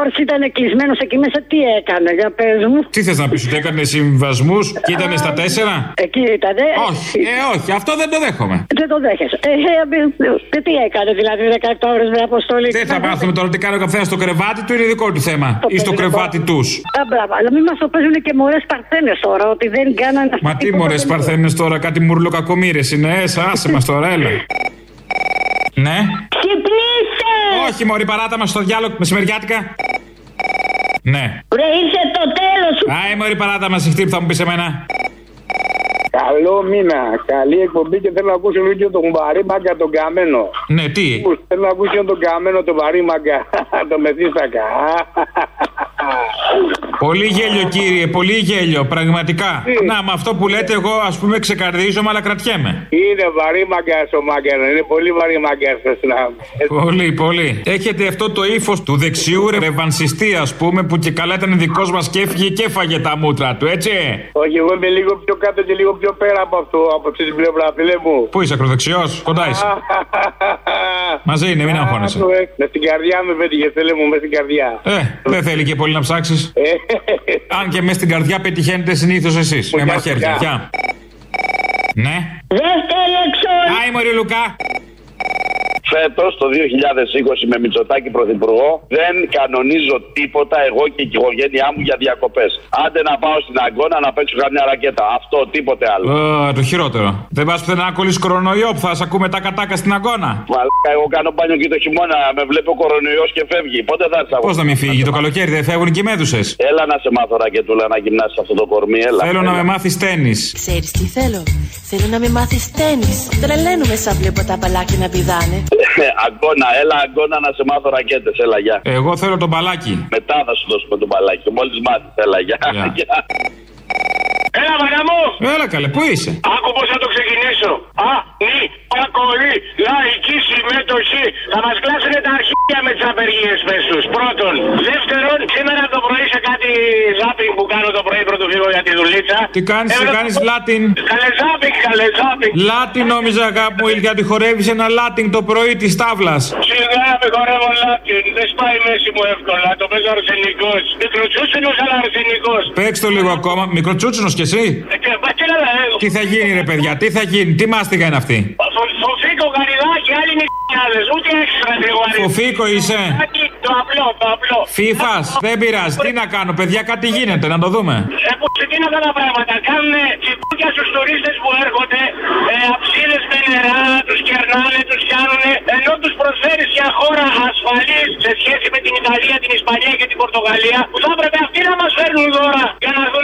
ώρες ήταν κλεισμένο εκεί μέσα, τι έκανε, για πες μου. Τι θες να πεις, ότι έκανε συμβασμούς και ήταν στα τέσσερα; Εκεί ήταν. Όχι, ε, όχι, αυτό δεν το δέχομαι. Δεν το δέχεσαι. Ε, ε, ε, τι έκανε δηλαδή 17 ώρες με αποστολή; Δεν θα μάθουμε τώρα τι κάνει ο καθένα στο κρεβάτι του, είναι δικό του θέμα. Ή στο κρεβάτι τους. Α, μπράβο, αλλά μην μας το παίζουν και μωρές παρθένες τώρα, ότι δεν κάνανε Μα τι μωρές παρθένες τώρα, κάτι μουρλο κακομήρε είναι, έσα, άσε μας τώρα, έλα. Ναι. Ξυπνήστε! Όχι, Μωρή, παράτα μας στο διάλογο μεσημεριάτικα. Ναι. Βρε, ήρθε το τέλος σου. Άι, Μωρή, παράτα μας αυτή που θα μου πεις εμένα. Καλό μήνα, καλή εκπομπή και θέλω να ακούσω λίγο και τον βαρύ μάγκα τον καμένο. Ναι, τι; Θέλω να ακούσω και τον καμένο τον βαρύ μάγκα, τον μεθύστακα. Πολύ γέλιο, κύριε, πολύ γέλιο, πραγματικά. Να, με αυτό που λέτε, εγώ ας πούμε ξεκαρδίζομαι, αλλά κρατιέμαι. Είναι βαρύ μάγκα ο μάγκα, είναι πολύ βαρύ μάγκα να. Πολύ, πολύ. Έχετε αυτό το ύφος του δεξιού ρεβανσιστή, ας πούμε, που και καλά ήταν δικός μας και έφυγε και έφαγε τα μούτρα του, έτσι. Όχι, εγώ είμαι λίγο πιο κάτω και λίγο πιο πέρα από αυτό, από αυτή την πλευρά, φίλε μου. Πού είσαι, ακροδεξιός, κοντά είσαι. Μαζί είναι, μην αγχώνεσαι. Άκου, ε, Με στην καρδιά με πέτυχε, φίλε μου, με στην καρδιά. Ε, δεν θέλει και πολύ να ψάξεις. Ε, Αν και μες στην καρδιά πετυχαίνετε συνήθως εσείς. Με μαχαίρια. γεια. Γεια. Ναι. Δεύτερη εξόρια. Άι, Μωρή Λουκά. Φέτος, το 2020, με Μητσοτάκη Πρωθυπουργό, δεν κανονίζω τίποτα εγώ και η οικογένειά μου για διακοπές. Άντε να πάω στην Αγκώνα να παίξω καμιά ρακέτα. Αυτό, τίποτε άλλο. Ε, το χειρότερο. Δεν πας πουθενά να κολλήσεις κορονοϊό που θα σα ακούμε τα κατάκα στην αγώνα. Μαλάκα, εγώ κάνω μπάνιο και το χειμώνα. Με βλέπει ο κορονοϊός και φεύγει. Πότε θα έρθεις Πώς να μην φύγει, το καλοκαίρι δεν φεύγουν και οι μέδουσες. Έλα να σε μάθω ρακετούλα να γυμνάσει αυτό το κορμί, έλα. Θέλω να έλα. με μάθεις τέννη. Ξέρεις τι θέλω; Θέλω να με μάθεις τέννις. Τρελαίνουμε σαν βλέπω τα παλάκια να πηδάνε. Αγκώνα, έλα αγκώνα να σε μάθω ρακέτες, έλα γεια. Εγώ θέλω τον μπαλάκι. Μετά θα σου δώσουμε το μπαλάκι. Μόλις μάθεις, έλα γεια. Γεια. Έλα, μαγιά μου! Έλα καλέ, πού είσαι; Άκου πώς θα το ξεκινήσω. Α, νι, πακολί, λαϊκή συμμετοχή. Θα μας κλάσουν τα αρχίδια με τις απεργίες πες τους. Πρώτον. Δεύτερον, σήμερα το πρωί σε κάτι ζάπινγκ που κάνω το πρωί πρωτού φύγω για τη δουλίτσα. Τι κάνεις, τι κάνεις Λάτιν; Καλέ ζάπινγκ, καλέ ζάπινγκ. Λάτιν νόμιζα αγάπη μου, γιατί χορεύεις ένα Λάτιν το πρωί της τάβλας. Σιγά με χορεύω λάτιν. Δεν σπάει η μέση μου εύκολα. Το παίζω αρσενικός. Μικροτσούτσινος αλλά αρσενικός. Παίξ το λίγο ακόμα. Μικροτσούτσινος κι εσύ; Ε, και- μα τι να λέω, Τι θα γίνει, ρε παιδιά, τι θα γίνει, τι μάστιγα είναι αυτή. Φοφίκο, γαριδάκι, άλλοι είναι χιλιάδες, ούτε έξτρα γρηγορή. Φοφίκο είσαι; Το απλό, το απλό. Φίφας, δεν πειράζει. Τι να κάνω, παιδιά, κάτι γίνεται, να το δούμε. Ε, που ξεκινά αυτά τα πράγματα. Κάνουν τσιμπούκια στους τουρίστες που έρχονται, ε, αψίδες με νερά, τους κερνάνε, τους πιάνουνε, ενώ τους προσφέρεις μια χώρα ασφαλής σε σχέση με την Ιταλία, την Ισπανία και την Πορτογαλία, που θα έπρεπε αυτοί να μας φέρνουν δώρα για να έρθουν στη χώρα μα.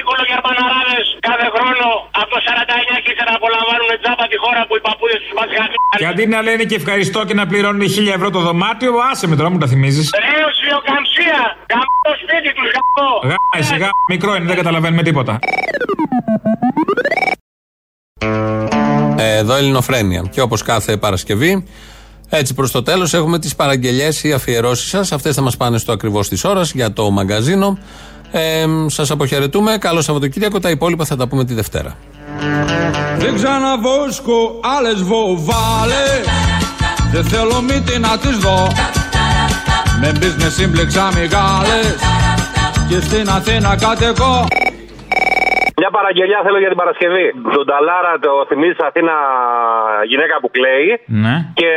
Σύντο ότι οι κολογερμαναράδε κάθε χρόνο από το 49 και ύστερα απολαμβάνουν τζάμπα τη χώρα που οι παππούδες τους μας Και αντί να λένε και ευχαριστώ και να πληρώνουν 1000 ευρώ το δωμάτιο, άσε με τώρα μου τα θυμίζεις. Ρέω βιοκαμψία! Γαμώ το σπίτι τους, γαμώ! Γάισε, γά, μικρό είναι, δεν καταλαβαίνουμε τίποτα. Ε, Εδώ Ελληνοφρένια. Και όπως κάθε Παρασκευή, έτσι προς το τέλος έχουμε τις παραγγελίε ή αφιερώσεις σας. Αυτές θα μας πάνε στο ακριβώς της ώρας για το μαγκαζίνο. Ε, σας αποχαιρετούμε. Καλό Σαββατοκύριακο. Τα υπόλοιπα θα τα πούμε τη Δευτέρα. Δεν ξαναβόσκω άλλες βοβάλες Δεν θέλω μύτη να τις δω Με business σύμπλεξα μεγάλες Και στην Αθήνα κατοικώ Μια παραγγελιά θέλω για την Παρασκευή. Τον Ταλάρα το θυμίζει Αθήνα γυναίκα που κλαίει. Ναι. Και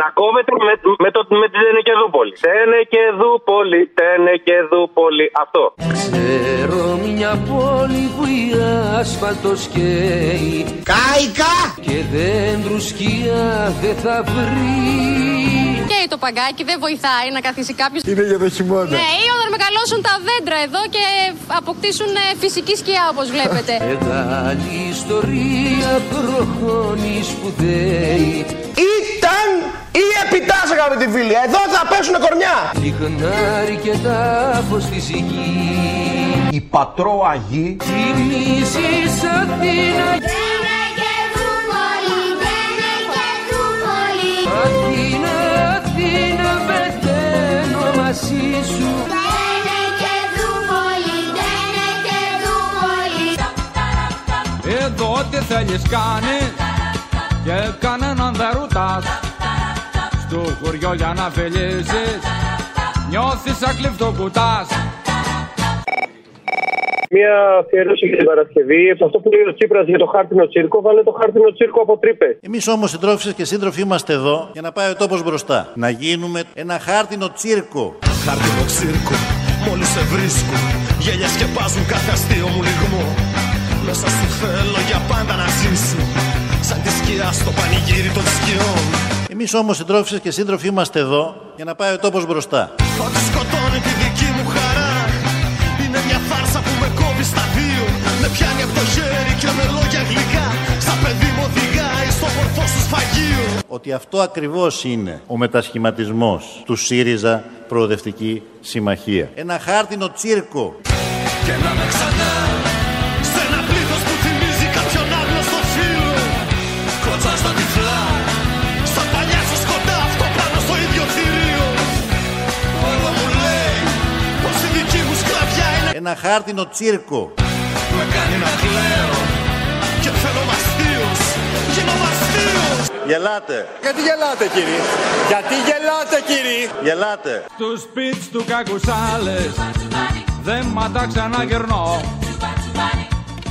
να κόβεται με, με, το, με την Τενεκεδούπολη. Τενεκεδούπολη, Τενεκεδούπολη. Αυτό. Ξέρω μια πόλη που η άσφαλτος καίει Κάικα! Και δέντρου σκιά δεν θα βρει Και το παγκάκι δεν βοηθάει να καθίσει κάποιος. Είναι για το χειμώνα. Ναι, ή όταν μεγαλώσουν τα δέντρα εδώ και αποκτήσουν ε, φυσική σκιά όπως βλέπετε. Μεγάλη ιστορία προχώνει σπουδαίη Ήταν ή επιτάς αγαπητοί φίλοι. Εδώ θα πέσουνε κορμιά. Λιχνάρι και τάφος στη γης Η πατρό Αγή Θυμίζεις Αθήνα Αθήνα, θέλεις κάνει Και κανέναν δεν ρουτάς Στο χωριό για να φιλήσεις Νιώθεις σαν κλειφτοκουτάς Μια αφιέρωση για την Παρασκευή. Σε αυτό που λέει ο Τσίπρας για το χάρτινο τσίρκο, βάλε το χάρτινο τσίρκο από τρύπε. Εμείς όμως συντρόφισσες και σύντροφοι είμαστε εδώ για να πάει ο τόπος μπροστά. Να γίνουμε ένα χάρτινο τσίρκο. Χάρτινο τσίρκο, μόλις σε βρίσκω. Γέλια σκεπάζουν κάθε αστείο μου λιγμό. Μέσα σου θέλω για πάντα να ζήσω. Σαν τη σκιά στο πανηγύρι των σκιών. Εμείς όμως συντρόφισσες και σύντροφοι είμαστε εδώ για να πάει ο τόπος μπροστά. Ό,τι σκοτώνει τη δική μου χαρά. Είναι μια φάρσα που με κόβει στα δύο. Με πιάνει από το χέρι και με λόγια γλυκά. Σαν παιδί μου οδηγάει στο μορφό σου σφαγείο. Ότι αυτό ακριβώς είναι ο μετασχηματισμός του ΣΥΡΙΖΑ Προοδευτική Συμμαχία. Ένα χάρτινο τσίρκο. Και να με ξανά Ένα χάρτινο τσίρκο. με κάνει να κλαίω και θέλω μαστίος, γίνω μαστίος. Γελάτε. Γιατί γελάτε κύριε; Γιατί γελάτε κύριε; Γελάτε. Στους σπίτς του κακουσάλες Δεν ματά ξαναγερνώ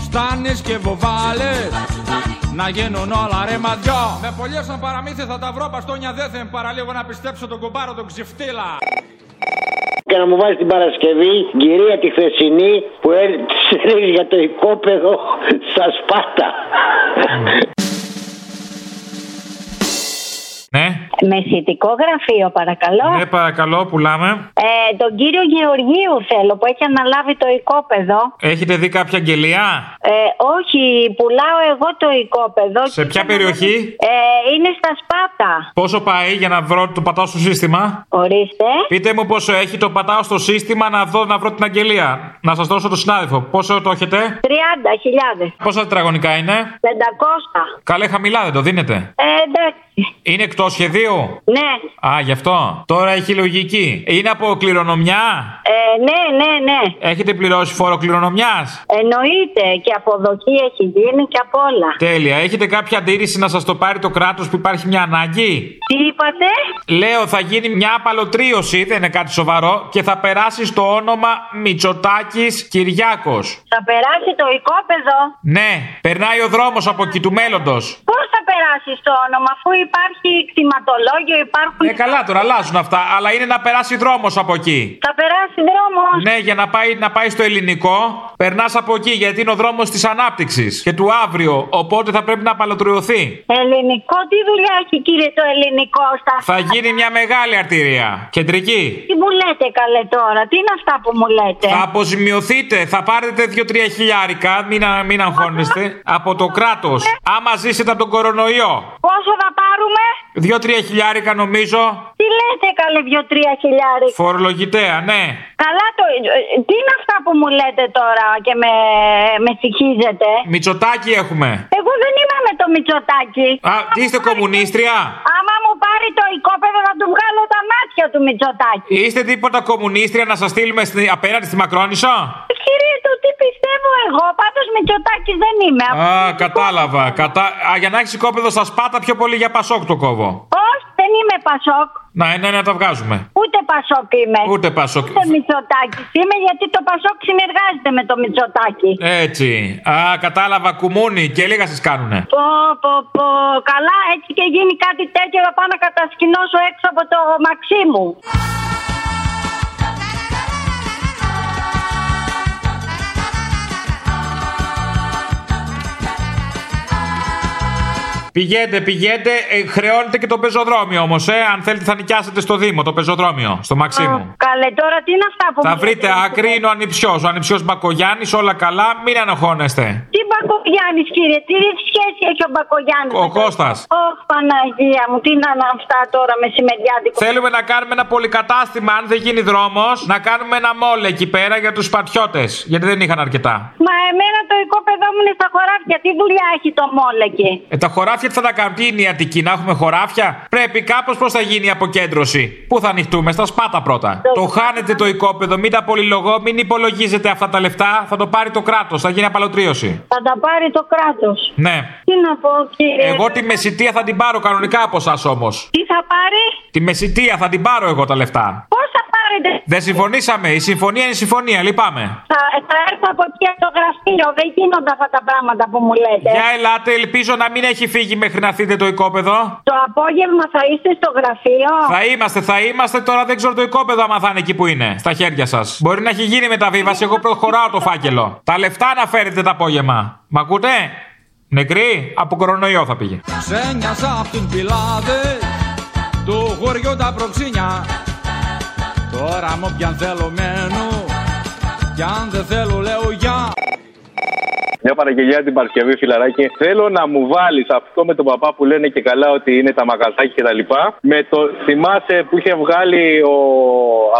Στάνεις και βοβάλες Να γίνουν όλα ρε ματιό Με πολλές σαν παραμύθι θα τα βρω Παστόνια δεν θα παραλίγο να πιστέψω τον κουμπάρο τον ξυφτήλα Και να μου βάζει την Παρασκευή, κυρία τη χθεσινή, που έλεγε για το οικόπεδο στα Σπάτα. Ναι, Μεσητικό γραφείο, παρακαλώ. ναι, παρακαλώ, πουλάμε. Ε, τον κύριο Γεωργίου θέλω που έχει αναλάβει το οικόπεδο. Έχετε δει κάποια αγγελία; Ε, όχι, πουλάω εγώ το οικόπεδο. σε ποια περιοχή, Ε, είναι στα Σπάτα. πόσο πάει για να βρω το πατάω στο σύστημα; Ορίστε. Πείτε μου πόσο έχει, το πατάω στο σύστημα να δω να βρω την αγγελία. Να σας δώσω το συνάδελφο. Πόσο το έχετε, 30.000. Πόσα τετραγωνικά είναι, 500. Καλέ χαμηλά δεν το δίνετε; Ε, εντάξει. Είναι εκτός σχεδίου; Ιανουαρίου. Ναι. Α, γι' αυτό. Τώρα έχει λογική. Είναι από κληρονομιά; Ε, ναι, ναι, ναι. Έχετε πληρώσει φόρο κληρονομιάς; Εννοείται και αποδοχή έχει γίνει και απ' όλα. Τέλεια. Έχετε κάποια αντίρρηση να σας το πάρει το κράτος που υπάρχει μια ανάγκη; Τι είπατε; Λέω θα γίνει μια απαλωτρίωση, δεν είναι κάτι σοβαρό, και θα περάσει στο όνομα Μητσοτάκης Κυριάκος. Θα περάσει το οικόπεδο. Ναι, περνάει ο δρόμος από εκεί του μέλλοντος. Πώς θα περάσει το όνομα, αφού υπάρχει κτηματολόγιο, υπάρχουν. Ε, καλά τώρα, αλλάζουν αυτά, αλλά είναι να περάσει δρόμος από εκεί. Θα περάσει δρόμος. Ναι, για να πάει, να πάει στο ελληνικό, περνάς από εκεί γιατί είναι ο δρόμος της ανάπτυξης και του αύριο. Οπότε θα πρέπει να απαλωτριωθεί. Ελληνικό, τι δουλειά έχει κύριε το ελληνικό στα Θα γίνει μια μεγάλη αρτηρία. Κεντρική. Τι μου λέτε καλέ τώρα, τι είναι αυτά που μου λέτε; Θα αποζημιωθείτε, θα πάρετε 2-3 χιλιάρικα, μην, α- μην αγχώνεστε, από το κράτος. Άμα ζήσετε από τον κορονοϊό. Πόσο θα πάρουμε, 2-3 χιλιάρικα νομίζω. τι λέτε καλέ δυο-τρία χιλιάρικα. Φορολογητέα, ναι. Καλά το. ε, Τι είναι αυτά που μου λέτε τώρα και με, με συγχύζετε; Μητσοτάκι έχουμε. Εγώ δεν είμαι με το Μητσοτάκι. Α, τι είστε κομμουνίστρια; Άμα μου πάρει το οικόπεδο θα του βγάλω τα μάτια του Μητσοτάκι. Είστε τίποτα κομμουνίστρια να σας στείλουμε στη, απέναντι στη Μακρόνισο. Κύριε, το τι πιστεύω εγώ, πάντως Μητσοτάκης δεν είμαι. Α, κατάλαβα. Κατά... Α, για να έχεις οικόπεδο στα σπάτα πιο πολύ για πασόκ το κόβω. Όχι, δεν είμαι Πασόκ. Να, ναι, να τα βγάζουμε. Ούτε Πασόκ είμαι. Ούτε Πασόκ. Ούτε Μητσοτάκης είμαι γιατί το Πασόκ συνεργάζεται με το Μητσοτάκη. Έτσι. Α, κατάλαβα κουμούνι και λίγα σας κάνουνε. Πω, πω, πω. Καλά, έτσι και γίνει κάτι τέτοιο θα πάω να κατασκηνώσω έξω από το μαξί μου. Πηγαίνετε, πηγαίνετε. Ε, χρεώνετε και το πεζοδρόμιο όμως, ε. Αν θέλετε, θα νοικιάσετε στο Δήμο το πεζοδρόμιο, στο Μαξίμου. Καλέ, τώρα τι είναι αυτά που Θα μου βρείτε λέτε. άκρη, είναι ο ανιψιός. Ο ανιψιός Μπακογιάννης, όλα καλά, μην ανοχώνεστε. Τι Μπακογιάννης, κύριε, τι σχέση έχει ο Μπακογιάννης. Ο Κώστας. Ωχ, Παναγία μου, τι να είναι αυτά τώρα μεσημεριάτικο. Θέλουμε να κάνουμε ένα πολυκατάστημα, αν δεν γίνει δρόμος, να κάνουμε ένα μόλ εκεί πέρα για τους σπατιώτε. Γιατί δεν είχαν αρκετά. Μα εμένα το οικόπεδό μου είναι στα χωράφια. Τι δουλειά έχει το μόλ εκεί; Ε, τα χωράφια τι θα τα κάνουν, τι είναι η Αττική, να έχουμε χωράφια; Πρέπει κάπως πώς θα γίνει η αποκέντρωση; Πού θα ανοιχτούμε, στα σπάτα πρώτα. Το χάνετε το οικόπεδο, μην τα πολυλογώ, μην υπολογίζετε αυτά τα λεφτά. Θα το πάρει το κράτος, θα γίνει απαλωτρίωση. Θα τα πάρει το κράτος. Ναι. Τι να πω, κύριε; Εγώ τη μεσητεία θα την πάρω κανονικά από εσά όμως. Τι θα πάρει, Τη μεσητεία θα την πάρω εγώ τα λεφτά. πώς θα πάρετε. Δεν συμφωνήσαμε. Η συμφωνία είναι συμφωνία. Λυπάμαι. Θα, θα έρθω από εκεί από το γραφείο. Δεν γίνονται αυτά τα πράγματα που μου λέτε. Για ελάτε, ελπίζω να μην έχει φύγει μέχρι να έρθετε το οικόπεδο. Το απόγευμα θα είστε στο γραφείο. Θα είμαστε, θα είμαστε. Τώρα δεν ξέρω το οικόπεδο άμα θα είναι εκεί που είναι. Στα χέρια σας. Μπορεί να έχει γίνει μεταβίβαση. Εγώ προχωράω το φάκελο. Τα λεφτά να φέρετε το απόγευμα. Μ' ακούτε; Νεκρή, από κορονοϊό θα πήγε. Ξένιασα απ' την πιλάδε του χωριού τα προξίνια Τώρα μου πιαν θέλω μένω κι αν δεν θέλω λέω για Μια παραγγελιά την Παρασκευή, φιλαράκι. Θέλω να μου βάλεις αυτό με τον παπά που λένε και καλά ότι είναι τα μαγαζάκια και τα λοιπά. Με το θυμάσαι που είχε βγάλει ο.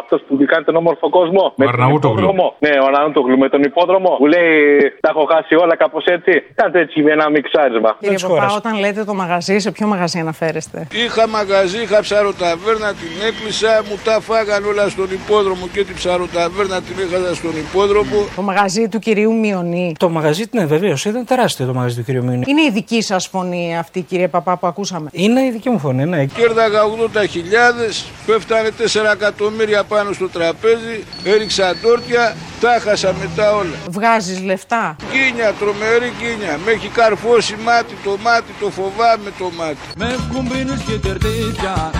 αυτός που κάνει τον όμορφο κόσμο; Με τον Αρναούτογλου. υπόδρομο. Ναι, ο Αρναούτογλου με τον υπόδρομο. Που λέει Τα έχω χάσει όλα κάπως έτσι. Κάντε έτσι με ένα μιξάρισμα. Κύριε Παπά, όταν λέτε το μαγαζί, σε ποιο μαγαζί αναφέρεστε; Είχα μαγαζί, είχα ψαροταβέρνα, την έκλεισα, μου τα φάγαν όλα στον υπόδρομο και την ψαροταβέρνα την έχασα στον υπόδρομο. Το μαγαζί του κυρίου Μιονί. Το μαγαζί, ναι, βεβαίως. Ήταν τεράστιο το μαγαζί του κ. Μιουνί. Είναι η δική σας φωνή αυτή, κύριε Παπά, που ακούσαμε; Είναι η δική μου φωνή, ναι. Κέρδαγα 80 χιλιάδες, πέφτανε 4 εκατομμύρια πάνω στο τραπέζι, έριξα τόρτια, τα έχασα μετά όλα. Βγάζεις λεφτά; Κίνια, τρομερή κίνια, με έχει καρφώσει μάτι το μάτι, το φοβάμαι το μάτι. Με κουμπίνεις και τερτίδια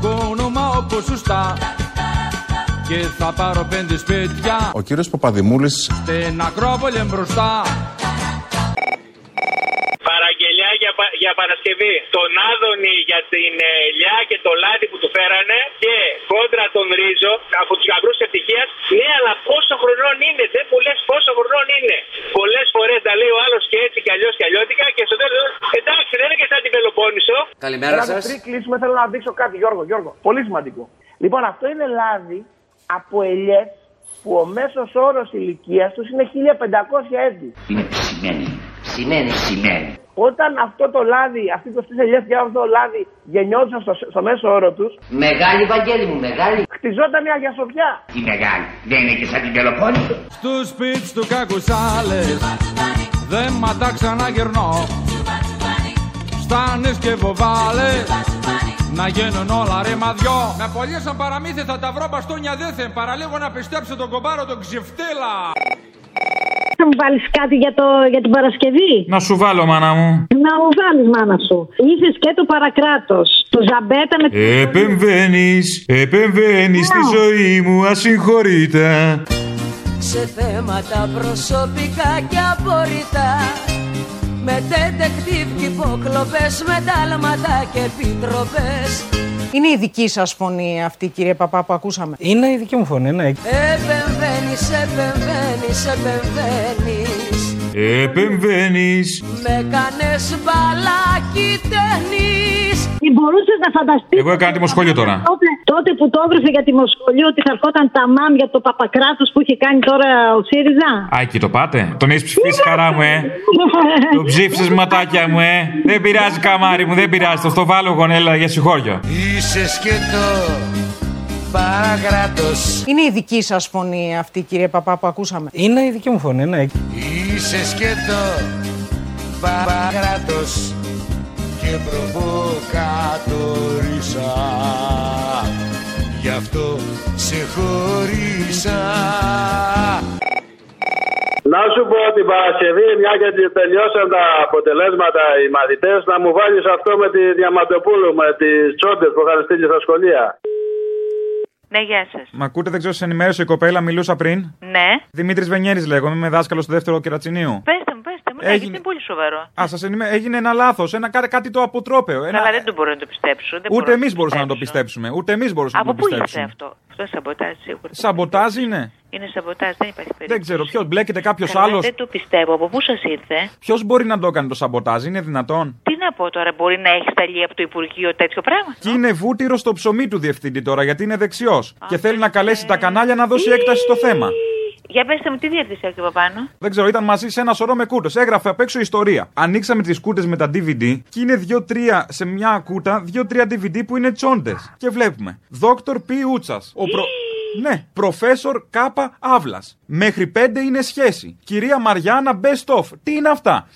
Κόνομα όπως σωστά Και θα πάρω πέντε σπίτια Ο κύριος Παπαδημούλης Στην Ακρόπολη μπροστά Παραγγελιά για, πα- για Παρασκευή. Τον Άδωνη για την ε, ελιά και το λάδι που του φέρανε και κόντρα τον Ρίζο από τους γαμπρούς ευτυχίας. Ναι, αλλά πόσο χρονών είναι, δεν μου λες πόσο χρονών είναι. Πολλές φορές τα λέει ο άλλος και έτσι και αλλιώς και αλλιώτικα και στο τέλος. Εντάξει, δεν είναι και σαν την Πελοπόννησο. Καλημέρα σας. Πριν κλείσουμε, θέλω να δείξω κάτι, Γιώργο. Γιώργο. Πολύ σημαντικό. Λοιπόν, αυτό είναι λάδι από ελιές που ο μέσος όρος ηλικίας τους είναι 1500 έτη. Είναι ψημένη. Ψημένη, ψημένη. Όταν αυτό το λάδι, αυτοί το τρει ελιές και αυτό το λάδι γεννιόντουσαν στο, στο μέσο όρο τους, Μεγάλη, Βαγγέλη μου, μεγάλη. χτιζόταν μια γιασοπιά. Τι μεγάλη. Δεν είναι και σαν την Πελοπόννησο. Στους σπίτς του κακουσάλες δεν ματά ξαναγερνώ Στάνες και βοβάλες να γίνουν όλα ρε μαδιό Με πολύ σαν παραμύθι θα τα βρω μπαστούνια δίθεν Παραλίγο να πιστέψω τον κομπάρο τον ξεφτύλα Θα μου βάλεις κάτι για, το, για την Παρασκευή; Να σου βάλω, μάνα μου. Να μου βάλεις, μάνα σου. Είχες και το παρακράτος. Το ζαμπέτα με Επεμβαίνεις, επεμβαίνεις στη ζωή μου ασυγχωρήτα. σε θέματα προσωπικά και απορριτά με τετεκτίβ και υποκλοπές, με τάλματα και επιτροπές Είναι η δική σας φωνή αυτή, κύριε Παπά, που ακούσαμε; Είναι η δική μου φωνή, ναι. Επεμβαίνεις, επεμβαίνεις, επεμβαίνεις Επεμβαίνει. Με κάνες μπαλάκι ταινείς Μπορούσες να φανταστείς. Εγώ έκανα δημοσχολείο τώρα. Τότε, τότε που το έβρισε για τη Μοσχολείο ότι θα ερχόταν τα μάμ για το παπακράτος που είχε κάνει τώρα ο ΣΥΡΙΖΑ. Α, εκεί το πάτε. Τον έχεις ψηφίσει χαρά μου, ε. Το ψήφισες ματάκια μου, ε. Δεν πειράζει, καμάρι μου, δεν πειράζει. Το στο βάλω γονέλα για συγχώριο. Είσαι σκέτο παρακράτος Είναι η δική σας φωνή αυτή, κύριε Παπά, που ακούσαμε; Είναι η δική μου φωνή, ναι. Είσαι σκέτο παρακράτος και προβοκατορίσα Γι' αυτό σε χωρίσα Να σου πω την Παρασκευή, μια και τελειώσαν τα αποτελέσματα οι μαθητές, να μου βάλεις αυτό με τη Διαμαντοπούλου, με τις τσόντες που είχαν στείλει στα σχολεία. Ναι, γεια σας. Μα ακούτε, δεν ξέρω, σε ενημέρωσε η κοπέλα, μιλούσα πριν. Ναι. Δημήτρης Βενιέρης λέγομαι, είμαι δάσκαλος στο δεύτερο κερατσινίου. Πέστε Έγινε- γιατί είναι πολύ σοβαρό. Α, σας ενημέρω. Έγινε ένα λάθος, ένα, κάτι, κάτι το αποτρόπαιο. Ένα... Αλλά δεν το μπορώ να το πιστέψω. Δεν Ούτε μπορώ εμεί το μπορούσαμε να το πιστέψω. πιστέψουμε. Ούτε εμείς μπορούσαμε Από να το πού ήρθε πιστέψουμε. αυτό; Αυτό σαμποτάζ σίγουρα. Σαμποτάζ είναι; Είναι σαμποτάζ, δεν υπάρχει περίπτωση. Δεν ξέρω, ποιος μπλέκεται κάποιος Καλά, άλλος; Δεν το πιστεύω. Από πού σας ήρθε; Ποιος μπορεί να το έκανε το σαμποτάζ, είναι δυνατόν; Τι να πω τώρα, μπορεί να έχει σταλεί από το Υπουργείο τέτοιο πράγμα; Και είναι βούτυρο στο ψωμί του διευθυντή τώρα, γιατί είναι δεξιός. Και θέλει να καλέσει τα κανάλια να δώσει έκταση στο θέμα. Για πέστε μου, τι διεύθυνση έχει από πάνω; Δεν ξέρω, ήταν μαζί σε ένα σωρό με κούτε. Έγραφε απ' έξω ιστορία. Ανοίξαμε τις κούτε με τα DVD και είναι δύο-τρία σε μια κούτα, δύο-τρία DVD που είναι τσόντες. Και βλέπουμε. Δόκτωρ Π. Ούτσας. Ο προ... Ναι, προφέσορ Κάπα Αύλας. Μέχρι πέντε είναι σχέση. Κυρία Μαριάννα Best of. Τι είναι αυτά;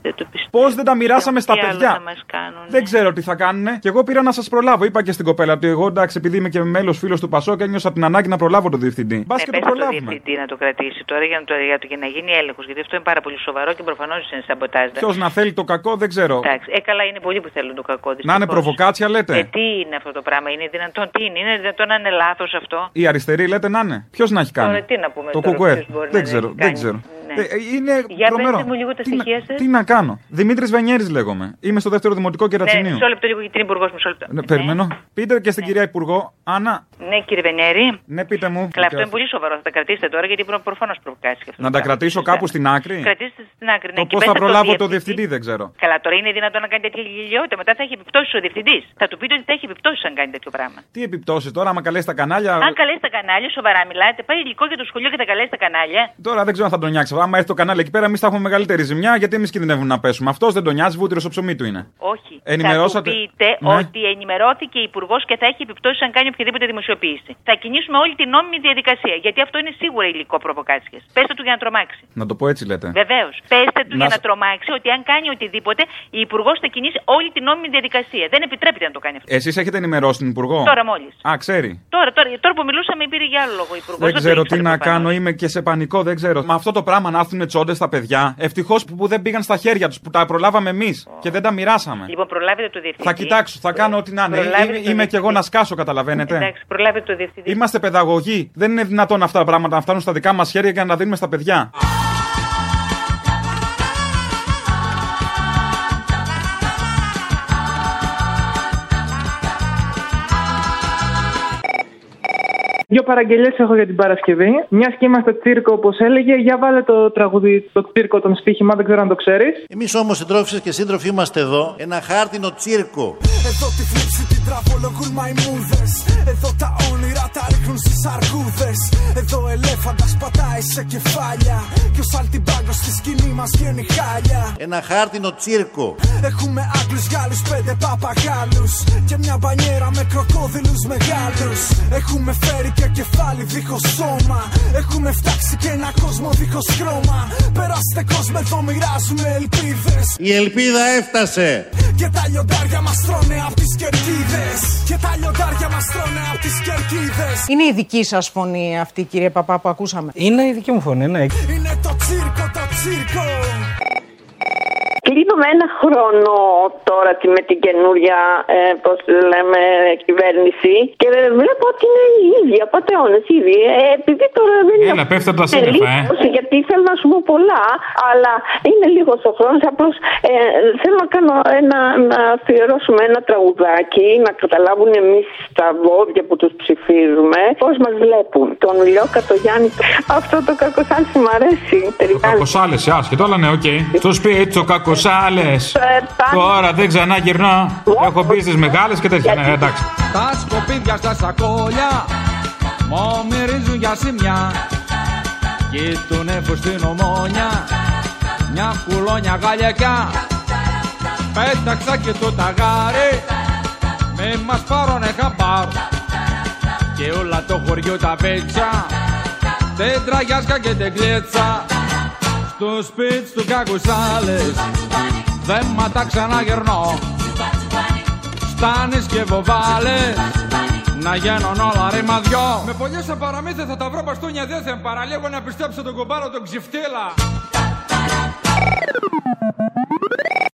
Πώς δεν τα μοιράσαμε στα Τι άλλο παιδιά; θα μας κάνουν. Δεν ξέρω τι θα κάνουνε. Και εγώ πήρα να σας προλάβω. Είπα και στην κοπέλα ότι εγώ εντάξει, επειδή είμαι και μέλος φίλος του Πασό και ένιωσα την ανάγκη να προλάβω τον διευθυντή. Μπας Ναι, και το πες στο προλάβουμε. διευθυντή να το κρατήσει τώρα για να, το, για, το, για να γίνει έλεγχος. Γιατί αυτό είναι πάρα πολύ σοβαρό και προφανώς είναι σαμποτάζ. Ποιος να θέλει το κακό δεν ξέρω. Εντάξει, ε, καλά είναι πολλοί που θέλουν το κακό. Να είναι δυστυχώς. προβοκάτσια λέτε. Ε, τι είναι αυτό το πράγμα, είναι δυνατόν, τι είναι, είναι δυνατόν να είναι λάθος αυτό; Η αριστερή λέτε να είναι. Ποιος να έχει κάνει; Τώρα τι να πούμε το τώρα, κουκουέ. ποιος μπορεί Δεν να ξέρω. έχει Δεν κάνει. ξέρω. Ναι. Ε, είναι Για τρομερό. πέστε μου λίγο τα Τι να- στοιχεία σας. Τι να κάνω. Δημήτρης Βενιέρης λέγομαι. Είμαι στο δεύτερο δημοτικό Ναι, κερατσινίου. μισό λεπτό λίγο γιατί είναι υπουργός, μισό λεπτό. Ναι, περιμένω. Πείτε και στην κυρία Υπουργό, Άννα. Ναι, κύριε Βενέρη. Ναι, πείτε μου. Καλά, αυτό είναι πολύ σοβαρό. Θα τα κρατήσετε τώρα γιατί προφανώς προβοκάσεις και αυτό. Να τα κρατήσω κάπου στην άκρη; Κρατήστε στην άκρη. Ναι, Το και πώς πέστε θα το προλάβω το διευθυντή. διευθυντή δεν ξέρω. Καλά, τώρα είναι δυνατόν να κάνει τέτοια γελιότητα. Μετά θα έχει επιπτώσεις ο διευθυντής. Θα του πείτε ότι θα έχει επιπτώσεις αν κάνει τέτοιο πράγμα. Τι επιπτώσεις τώρα, άμα καλέσει τα κανάλια; Αν καλέσει τα κανάλια, σοβαρά μιλάτε, πάει υλικό για το σχολείο και θα καλέσει τα κανάλια. Τώρα δεν ξέρω αν θα τον νιάξει. Άμα έρθει το κανάλι εκεί πέρα, εμείς θα έχουμε μεγαλύτερη ζημιά γιατί εμείς κινδυνεύουμε να πέσουμε. Αυτός δεν τον νοιάζει, βούτυρος στο ψωμί του είναι. Όχι. Ενημερώσατε- Θα του πείτε Ναι. ότι ενημερώθηκε υπουργός και θα έχει επιπτώσεις αν κάνει οποιαδήποτε δημοσιοποίηση. Θα κινήσουμε όλη την νόμιμη διαδικασία. Γιατί αυτό είναι σίγουρα υλικό προβοκάτσια. Πέστε του για να τρομάξει. Να το πω έτσι λέτε. Βεβαίως. Πέστε του Να για σ- να τρομάξει ότι αν κάνει οτιδήποτε, η υπουργός θα κινήσει όλη την νόμιμη διαδικασία. Δεν επιτρέπεται να το κάνει αυτό. Εσείς έχετε ενημερώσει την Υπουργό; Τώρα μόλις. Α, ξέρει. Τώρα, τώρα, τώρα που μιλούσαμε πήρε για άλλο λόγο ο υπουργός. Δεν ξέρω τι να κάνω, είμαι και σε πανικό, δεν ξέρω. Με αυτό το πράγμα να έρθουν τσόντες στα παιδιά. Ευτυχώς που, που δεν πήγαν στα χέρια τους, που τα προλάβαμε εμείς και δεν τα μοιράσαμε. Λοιπόν, προλάβετε το διευθυντή. Θα κοιτάξω, θα κάνω ό,τι να είναι. Προλάβετε Είμαι, το είμαι κι εγώ να σκάσω, καταλαβαίνετε. Εντάξει, προλάβετε το διευθυντή. Είμαστε παιδαγωγοί. Δεν είναι δυνατόν αυτά τα πράγματα να φτάνουν στα δικά μας χέρια και να τα δίνουμε στα παιδιά. Δύο παραγγελίες έχω για την Παρασκευή. Μιας και είμαστε τσίρκο, όπως έλεγε, για βάλε το τραγούδι το τσίρκο των στοίχημα, δεν ξέρω αν το ξέρεις. Εμείς όμως, συντρόφισσες και σύντροφοι, είμαστε εδώ. Ένα χάρτινο τσίρκο. Εδώ τη θλίψη την τραβολογούν μαϊμούδες Εδώ τα όνειρα τα ρίχνουν στις αρκούδες Εδώ ελέφαντας πατάει σε κεφάλια Κι ο σαλτιμπάγκος στη σκηνή μας βγαίνει χάλια Ένα χάρτινο τσίρκο. Έχουμε Άγγλους, Γάλλους, πέντε παπαγάλους Και μια μπανιέρα με κροκόδιλους μεγάλους Έχουμε φέρει και κεφάλι δίχως σώμα Έχουμε φτάξει και ένα κόσμο δίχως χρώμα Περάστε κόσμο εδώ μοιράζουμε ελπίδες Η ελπίδα έφτασε. και τα λιοντάρια μας τρώνε απ' τις κερκίδες Και τα λιοντάρια μας τρώνε απ' τις κερκίδες Είναι η δική σας φωνή αυτή, κύριε Παπά, που ακούσαμε; Είναι η δική μου φωνή, ναι. Είναι Κλείνουμε ένα χρόνο τώρα τη- με την καινούρια, ε, πώς λέμε, κυβέρνηση και βλέπω ότι είναι οι ίδιοι, απαταιώνες ήδη. Ε, επειδή τώρα δεν Έλα, είναι... πέφτουν τα ε, σύννεφα, ε. λίγος, Γιατί θέλω να σου πω πολλά, αλλά είναι λίγος ο χρόνος. Απλώς ε, θέλω να κάνω ένα, να αφιερώσουμε ένα τραγουδάκι, να καταλάβουν εμείς τα βόδια που τους ψηφίζουμε, πώς μας βλέπουν. Τον Λιώκα, το Γιάννη, αυτό το κακοσάλση μου αρέσει. Ταιριάζει. Κακοσάλε, άσχετο, αλλά ναι, οκ. Στο σπίτι του κακοσάλε. Ε, πάνε- Τώρα δεν ξανά γυρνάω. Έχω μπει στις μεγάλες και τέτοια. Ναι, εντάξει. Τα σκοπίδια στα σακόλια Μου μυρίζουν για σημιά Κοίτουνε που στην ομόνια Μια κουλόνια γαλιακιά Πέταξα και το ταγάρι Μη μας πάρουνε χαμπάρ Και όλα το χωριό τα πέτσα Δεν τραγιάσκα και δεν κλέτσα στο σπίτι του κάκου μα τα ξαναγερνώ. Στάνει και βοβάλες να γίνουν όλα ρήμα δυο. Με πολλές απαραμύθια θα τα βρω μπαστούνια θα Παραλίγο να πιστέψω τον κομπάρο τον ξυφτήλα